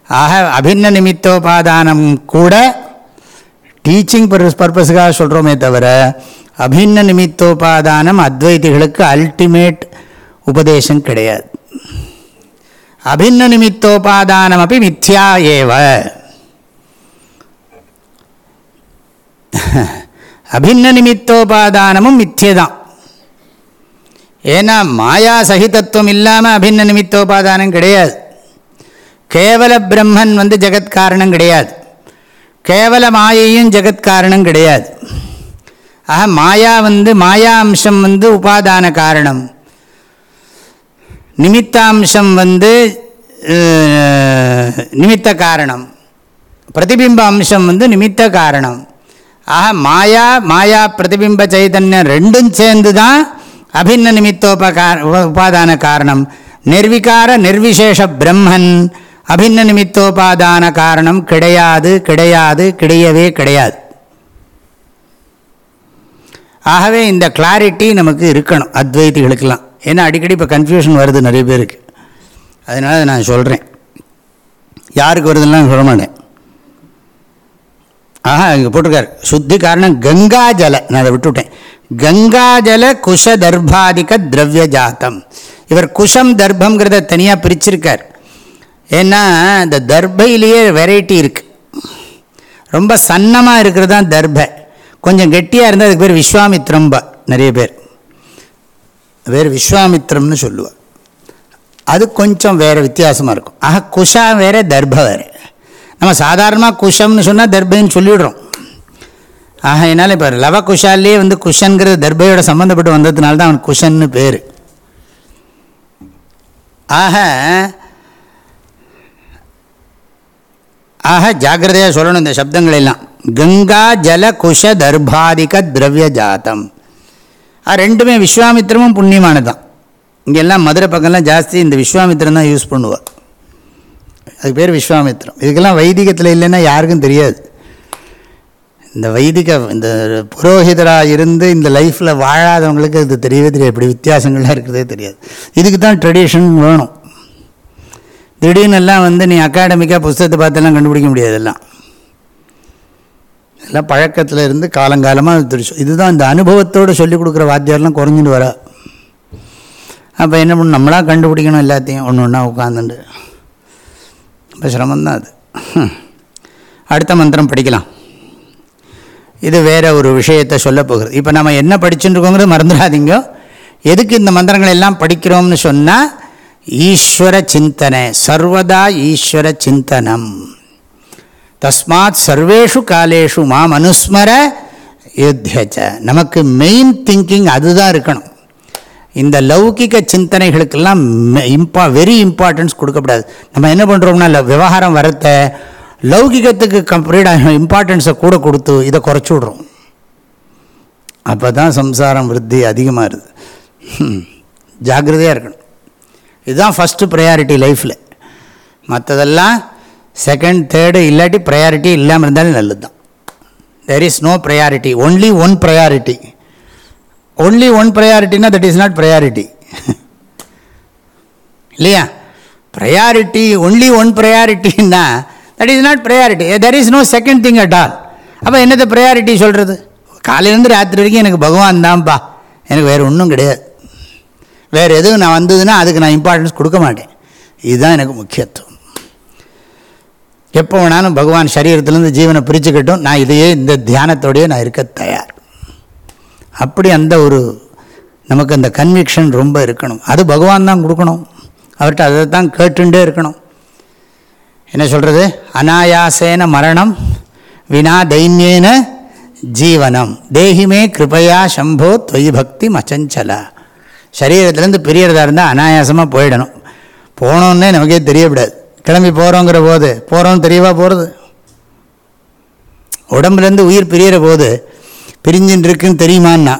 ஆக அபின்ன நிமித்தோபாதானம் கூட டீச்சிங் பர்பஸுக்காக சொல்கிறோமே தவிர அபின்ன நிமித்தோபாதானம் அத்வைதிகளுக்கு அல்டிமேட் உபதேசம் கிடையாது. அபின்ன நிமித்தோபாதானம் அப்படி மித்யா ஏவ. அபின்ன நிமித்தோபாதானமும் மித்தியதான் ஏன்னா மாயா சகிதத்துவம் இல்லாமல் அபின்ன நிமித்தோபாதானம் கிடையாது. கேவல பிரம்மன் வந்து ஜெகத்காரணம் கிடையாது. கேவல மாயையும் ஜெகத்காரணம் கிடையாது. ஆக மாயா வந்து மாயா அம்சம் வந்து உபாதான காரணம். நிமித்தாம்சம் வந்து நிமித்த காரணம். பிரதிபிம்ப அம்சம் வந்து நிமித்த காரணம். ஆக மாயா மாயா பிரதிபிம்ப சைதன்யம் ரெண்டும் சேர்ந்து தான் அபின்ன நிமித்தோபகார உபாதான காரணம். நிர்விகார நிர்விசேஷ பிரம்மன் அபின்ன நிமித்தோபாதான காரணம் கிடையாது கிடையாது கிடையவே கிடையாது. ஆகவே இந்த கிளாரிட்டி நமக்கு இருக்கணும் அத்வைத்திகளுக்கெல்லாம் ஏன்னா அடிக்கடி இப்போ கன்ஃபியூஷன் வருது நிறைய பேருக்கு. அதனால் நான் சொல்கிறேன் யாருக்கு வருதுலாம் சொல்ல மாட்டேன் ஆஹா இங்கே போட்டிருக்கார். சுத்தி காரணம் கங்கா ஜல. நான் அதை விட்டுவிட்டேன் கங்காஜல குஷ தர்பாதிக திரவிய ஜாத்தம் இவர் குஷம் தர்ப்பங்கிறத தனியாக பிரிச்சிருக்கார். ஏன்னா இந்த தர்பையிலேயே வெரைட்டி இருக்குது ரொம்ப சன்னமாக இருக்கிறது தான் தர்பை. கொஞ்சம் கெட்டியாக இருந்தால் அதுக்கு பேர் விஸ்வாமித்ரம்பா நிறைய பேர். வேறு விஸ்வாமித்திரம்னு சொல்லுவாள் அது கொஞ்சம் வேறு வித்தியாசமாக இருக்கும். ஆக குஷா வேறு தர்ப வேறு. நம்ம சாதாரணமாக குஷம்னு சொன்னால் தர்பைன்னு சொல்லிவிடுறோம் ஆக என்னால் இப்போ லவ குஷாலே வந்து குஷன்கிறது தர்பையோட சம்மந்தப்பட்டு வந்ததுனால தான் அவன் குஷன்னு பேர். ஆக ஆக ஜாக்கிரதையாக சொல்லணும் இந்த சப்தங்கள் எல்லாம். கங்கா ஜல குஷ தர்பாதிக திரவிய ஜாத்தம். ரெண்டுமே விஸ்வாமித்திரமும் புண்ணியமானது தான் இங்கெல்லாம் மதுரை பக்கம்லாம் ஜாஸ்தி இந்த விஸ்வாமித்திரம் தான் யூஸ் பண்ணுவார். அதுக்கு பேர் விஸ்வாமித்திரம். இதுக்கெல்லாம் வைதிகத்தில் இல்லைன்னா யாருக்கும் தெரியாது. இந்த வைதிக இந்த புரோஹிதராக இருந்து இந்த லைஃப்பில் வாழாதவங்களுக்கு இது தெரியவே தெரியாது. இப்படி வித்தியாசங்கள்லாம் இருக்கிறதே தெரியாது. இதுக்கு தான் ட்ரெடிஷன் வேணும். திடீர்னு எல்லாம் வந்து நீ அகாடமிக்காக புஸ்தகத்தை பார்த்தெல்லாம் கண்டுபிடிக்க முடியாது எல்லாம். எல்லாம் பழக்கத்தில் இருந்து காலங்காலமாக தெரிச்சு. இதுதான் இந்த அனுபவத்தோடு சொல்லிக் கொடுக்குற வாத்தியாரெலாம் குறைஞ்சிட்டு வர. அப்போ என்ன பண்ணணும் நம்மளாக கண்டுபிடிக்கணும் எல்லாத்தையும். ஒன்று ஒன்றா உட்காந்துட்டு ரொம்ப சிரமந்தான் அது. அடுத்த மந்திரம் படிக்கலாம். இது வேறு ஒரு விஷயத்தை சொல்ல போகிறது. இப்போ நம்ம என்ன படிச்சுட்டுருக்கோங்கிறது மறந்துடாதீங்க. எதுக்கு இந்த மந்திரங்கள் எல்லாம் படிக்கிறோம்னு சொன்னால் ஈஸ்வர சிந்தனை சர்வதா ஈஸ்வர சிந்தனம். தஸ்மாத் சர்வேஷு காலேஷு மாம் அனுஸ்மர யுத்தியச்ச நமக்கு மெயின் திங்கிங் அதுதான் இருக்கணும். இந்த லௌகிக சிந்தனைகளுக்கெல்லாம் இம்பா வெரி இம்பார்ட்டன்ஸ் கொடுக்கப்படாது. நம்ம என்ன பண்ணுறோம்னா விவகாரம் வரத்தை லௌகிகத்துக்கு கம்ப்ளீட்டாக இம்பார்ட்டன்ஸை கூட கொடுத்து இதை குறைச்சி விட்றோம். அப்போ தான் சம்சாரம் விருத்தி அதிகமாகுது ஜாகிரதையாக ஜாக்கிரதையாக இருக்கணும். இதுதான் ஃபஸ்ட்டு ப்ரையாரிட்டி லைஃப்பில் மற்றதெல்லாம் செகண்ட் தேர்டு இல்லாட்டி ப்ரையாரிட்டி இல்லாமல் இருந்தாலும் நல்லது தான் there is no priority only one priority only one ப்ரையாரிட்டினா that is not priority இல்லையா? Priority only one ப்ரையாரிட்டின்னா that is not priority there is no second thing at all அப்போ என்னது ப்ரையாரிட்டி சொல்கிறது காலையிலேருந்து ராத்திரி வரைக்கும் எனக்கு பகவான் தான்ப்பா எனக்கு வேறு ஒன்றும் கிடையாது. வேறு எதுவும் நான் வந்ததுன்னா அதுக்கு நான் இம்பார்ட்டன்ஸ் கொடுக்க மாட்டேன். இதுதான் எனக்கு முக்கியத்துவம். எப்போ வேணாலும் பகவான் சரீரத்துலேருந்து ஜீவனை பிரிச்சுக்கட்டும். நான் இதையே இந்த தியானத்தோடையே நான் இருக்க தயார். அப்படி அந்த ஒரு நமக்கு அந்த கன்விக்ஷன் ரொம்ப இருக்கணும். அது பகவான் தான் கொடுக்கணும். அவர்கிட்ட அதை தான் கேட்டுண்டே இருக்கணும். என்ன சொல்கிறது அனாயாசேன மரணம் வினா தைன்யேன ஜீவனம். தேகிமே கிருபையா சம்போ தொய் பக்தி மச்சஞ்சலா. சரீரத்துலேருந்து பிரியறதா இருந்தால் அனாயாசமாக போயிடணும். போகணுன்னே நமக்கே தெரியக்கூடாது கிளம்பி போகிறோங்கிற போது போகிறோம் தெரியவா போகிறது உடம்புலேருந்து உயிர் பிரியிற போது பிரிஞ்சுன்னு இருக்குன்னு தெரியுமான்னா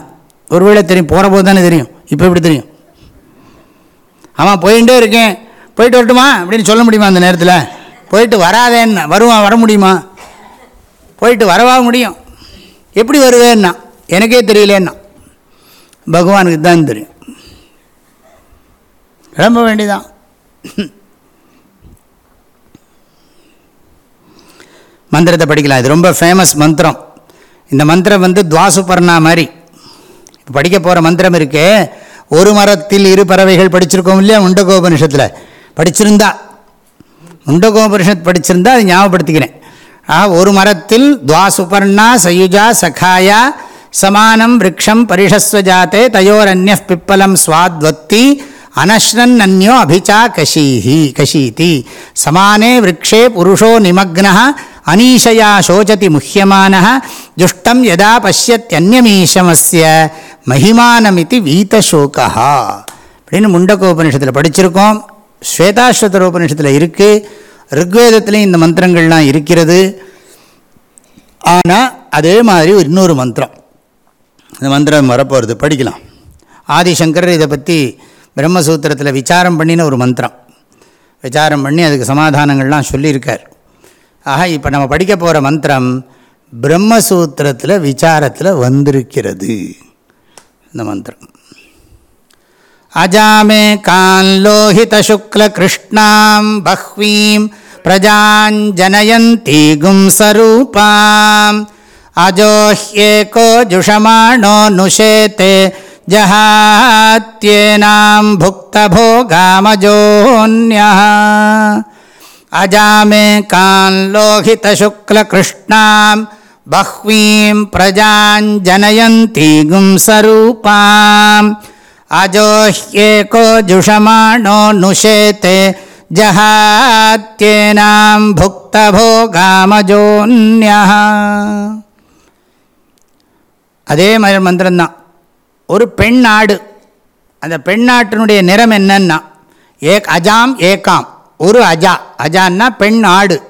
ஒருவேளை தெரியும் போகிற போது தானே தெரியும். இப்போ எப்படி தெரியும்? ஆமாம் போயிட்டே இருக்கேன். போயிட்டு வரட்டுமா? அப்படின்னு சொல்ல முடியுமா அந்த நேரத்தில்? போயிட்டு வராதேன்னா வருவான் வர முடியுமா? போயிட்டு வரவா முடியும். எப்படி வருவேன்னா எனக்கே தெரியலேன்னா. பகவானுக்கு தான் தெரியும். கிளம்ப வேண்டிதான். மந்திரத்தை படிக்கலாம். இது ரொம்ப ஃபேமஸ் மந்திரம். இந்த மந்திரம் வந்து துவாசுபர்ணா மாதிரி. இப்போ படிக்க போகிற மந்திரம் இருக்கே. ஒரு மரத்தில் இரு பறவைகள் படிச்சிருக்கோம் இல்லையா உண்டகோபனிஷத்தில்? படிச்சிருந்தா. முண்டகோபனிஷத் படிச்சிருந்தா அது ஞாபகப்படுத்திக்கிறேன். ஆ ஒரு மரத்தில் துவா சுபர்ணா சயுஜா சகாயா சமானம் விரக்ஷம் பரிஷஸ்வஜாத்தே தயோர் தயோரன்ய பிப்பலம் ஸ்வாத்வத்தி அனஷ்ணன் அந்யோ அபிச்சா கஷீஹி கஷீதி. சமானே விரக்ஷே புருஷோ நிமக்னா அனீஷயா சோச்சதி முக்கியமான துஷ்டம் எதா பசியத்யன்யமீஷமஸ்ய மகிமானமிதி வீத்தசோகா அப்படின்னு முண்டகோபனிஷத்தில் படிச்சிருக்கோம். ஸ்வேதாஸ்வதர உபனிஷத்தில் இருக்குது ருக்வேதத்துலேயும் இந்த மந்திரங்கள்லாம் இருக்கிறது. ஆனால் அதே மாதிரி இன்னொரு மந்திரம். இந்த மந்திரம் வரப்போகிறது படிக்கலாம். ஆதிசங்கர் இதை பற்றி பிரம்மசூத்திரத்தில் விசாரம் பண்ணின ஒரு மந்திரம். விசாரம் பண்ணி அதுக்கு சமாதானங்கள்லாம் சொல்லியிருக்கார். ஆக இப்போ நம்ம படிக்க போகிற மந்திரம் பிரம்மசூத்திரத்தில் விசாரத்தில் வந்திருக்கிறது. இந்த மந்திரம். अजामे कां लोहितशुक्लकृष्णाम् बह्वीम् प्रजाञ्जनयन्ति गुंसरूपाम्। अजोह्येको जुषमाणो नुषेते जहात्येनाम् भुक्तभोगामजोऽन्यः। अजामे काल्लोहितशुक्लकृष्णाम् बह्वीम् प्रजाञ्जनयन्ति गुंसरूपाम्। அஜோஹ்யேகோ ஜுஷமாணோ நுஷேத்தே ஜஹாத்யேனாம் புக்தபோகாமஜோன்யா அதே மாதிரி மந்திரம்தான். ஒரு பெண் ஆடு அந்த பெண்ணாட்டினுடைய நிறம் என்னன்னா ஏக் அஜாம் ஏகாம். ஒரு அஜா. அஜான்னா பெண் ஆடு.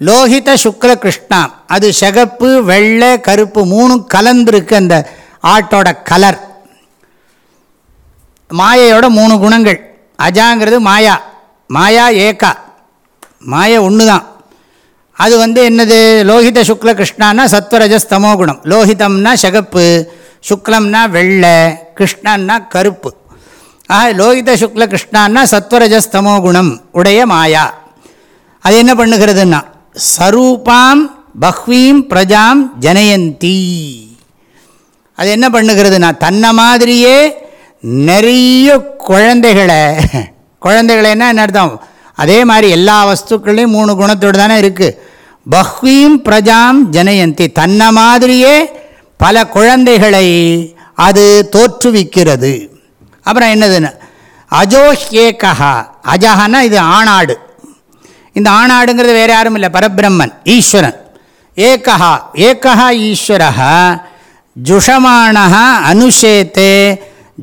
லோஹித சுக்ல கிருஷ்ணாம். அது சிகப்பு வெள்ளை கருப்பு மூணும் கலந்துருக்கு அந்த ஆட்டோட கலர். மாயையோட மூணு குணங்கள். அஜாங்கிறது மாயா. மாயா ஏகா. மாய ஒன்று தான் அது வந்து என்னது? லோகித சுக்ல கிருஷ்ணான்னா சத்வரஜஸ் தமோ குணம். லோகிதம்னா சிகப்பு சுக்லம்னா வெள்ளை கிருஷ்ணன்னா கருப்பு. ஆக லோகித சுக்ல கிருஷ்ணான்னா சத்வரஜஸ் தமோ குணம் உடைய மாயா. அது என்ன பண்ணுகிறதுன்னா சரூபாம் பஹ்வீம் பிரஜாம் ஜனயந்தி. அது என்ன பண்ணுகிறதுனா தன்னை மாதிரியே நிறைய குழந்தைகளை குழந்தைகளைன்னா என்ன அர்த்தம்? அதே மாதிரி எல்லா வஸ்துக்கள்லையும் மூணு குணத்தோடு தானே இருக்குது பஹ்வீம் பிரஜாம் ஜனயந்தி. தன்னை மாதிரியே பல குழந்தைகளை அது தோற்றுவிக்கிறது. அப்புறம் என்னதுன்னு அஜோஹேகா அஜஹனா இது ஆணாடு. இந்த ஆணாடுங்கிறது வேறு யாரும் இல்லை பரபிரம்மன் ஈஸ்வரன். ஏகா ஏகா ஈஸ்வரஹா. ஜுஷமாண அனுஷேத்தே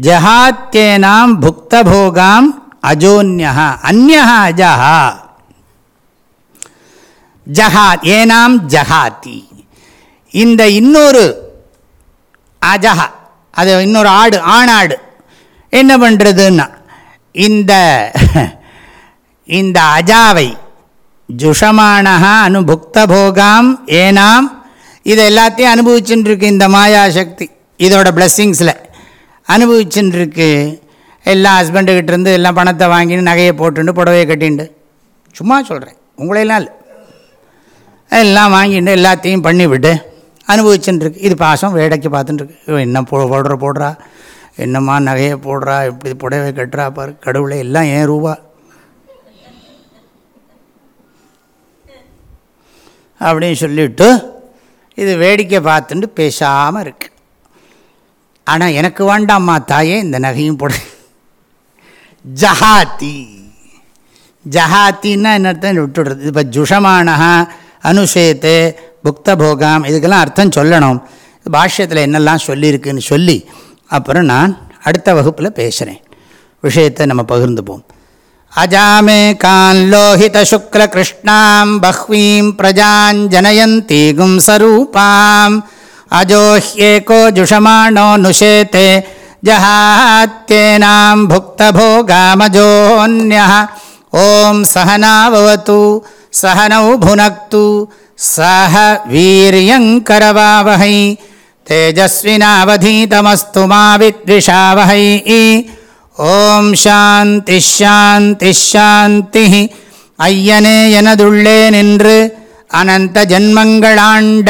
ஜஹாத்தியேனாம் புக்தபோகாம் அஜோன்யா அந்யா அஜஹா. ஜஹாத் ஏனாம் ஜஹாத்தி. இந்த இன்னொரு அஜஹா அது இன்னொரு ஆடு ஆணாடு. என்ன பண்ணுறதுன்னா இந்த இந்த அஜாவை ஜுஷமானஹா அனுபுக்தபோகாம் ஏனாம் இது எல்லாத்தையும் அனுபவிச்சுட்டுருக்கு இந்த மாயா சக்தி இதோட பிளஸ்ஸிங்ஸில் அனுபவிச்சுன்னு இருக்கு எல்லாம் ஹஸ்பண்டுக்கிட்ட இருந்து எல்லாம் பணத்தை வாங்கின்னு நகையை போட்டுண்டு புடவையை கட்டிண்டு. சும்மா சொல்கிறேன் உங்களையெல்லாம் இல்லை. எல்லாம் வாங்கிட்டு எல்லாத்தையும் பண்ணிவிட்டு விட்டு இது பாசம் வேடைக்கு பார்த்துட்டுருக்கு என்ன போ போடுற போடுறா? என்னம்மா நகையை போடுறா? இப்படி புடவை கட்டுறா? பாரு கடவுளை எல்லாம் ஏன் ரூபா. அப்படின்னு சொல்லிவிட்டு இது வேடிக்கை பார்த்துட்டு பேசாமல் இருக்குது ஆனால் எனக்கு வேண்டாம்மா தாயே இந்த நகையும் போட. ஜஹாத்தி. ஜஹாத்தின்னா என்ன அர்த்தம்? விட்டுடுறது. இப்போ ஜுஷமானஹா அனுஷேத்து புக்த போகாம் இதுக்கெல்லாம் அர்த்தம் சொல்லணும். பாஷ்யத்தில் என்னெல்லாம் சொல்லியிருக்குன்னு சொல்லி அப்புறம் நான் அடுத்த வகுப்பில் பேசுகிறேன் விஷயத்தை நம்ம பகிர்ந்துப்போம். அஜாமே கான் லோஹித சுக்ல கிருஷ்ணாம் பஹ்வீம் பிரஜாஞ்சனயந்தீகும் சரூபாம். அஜோஹ்யேகோ ஜுஷமாணோ நுஷேத்தே ஜஹாத்தேனாம் புக்தபோகாமஜோன்யா ஓம் சகனாவது சகனௌ புனக்து சஹ வீரியங்கரவாவகை தேஜஸ்வினாவதீதமஸ்து மாவித்விஷாவகை ஓம் சாந்தி ஷாந்தி ஷாந்தி ஐயனே எனதுள்ளே நின்று அனந்த ஜன்மங்களாண்ட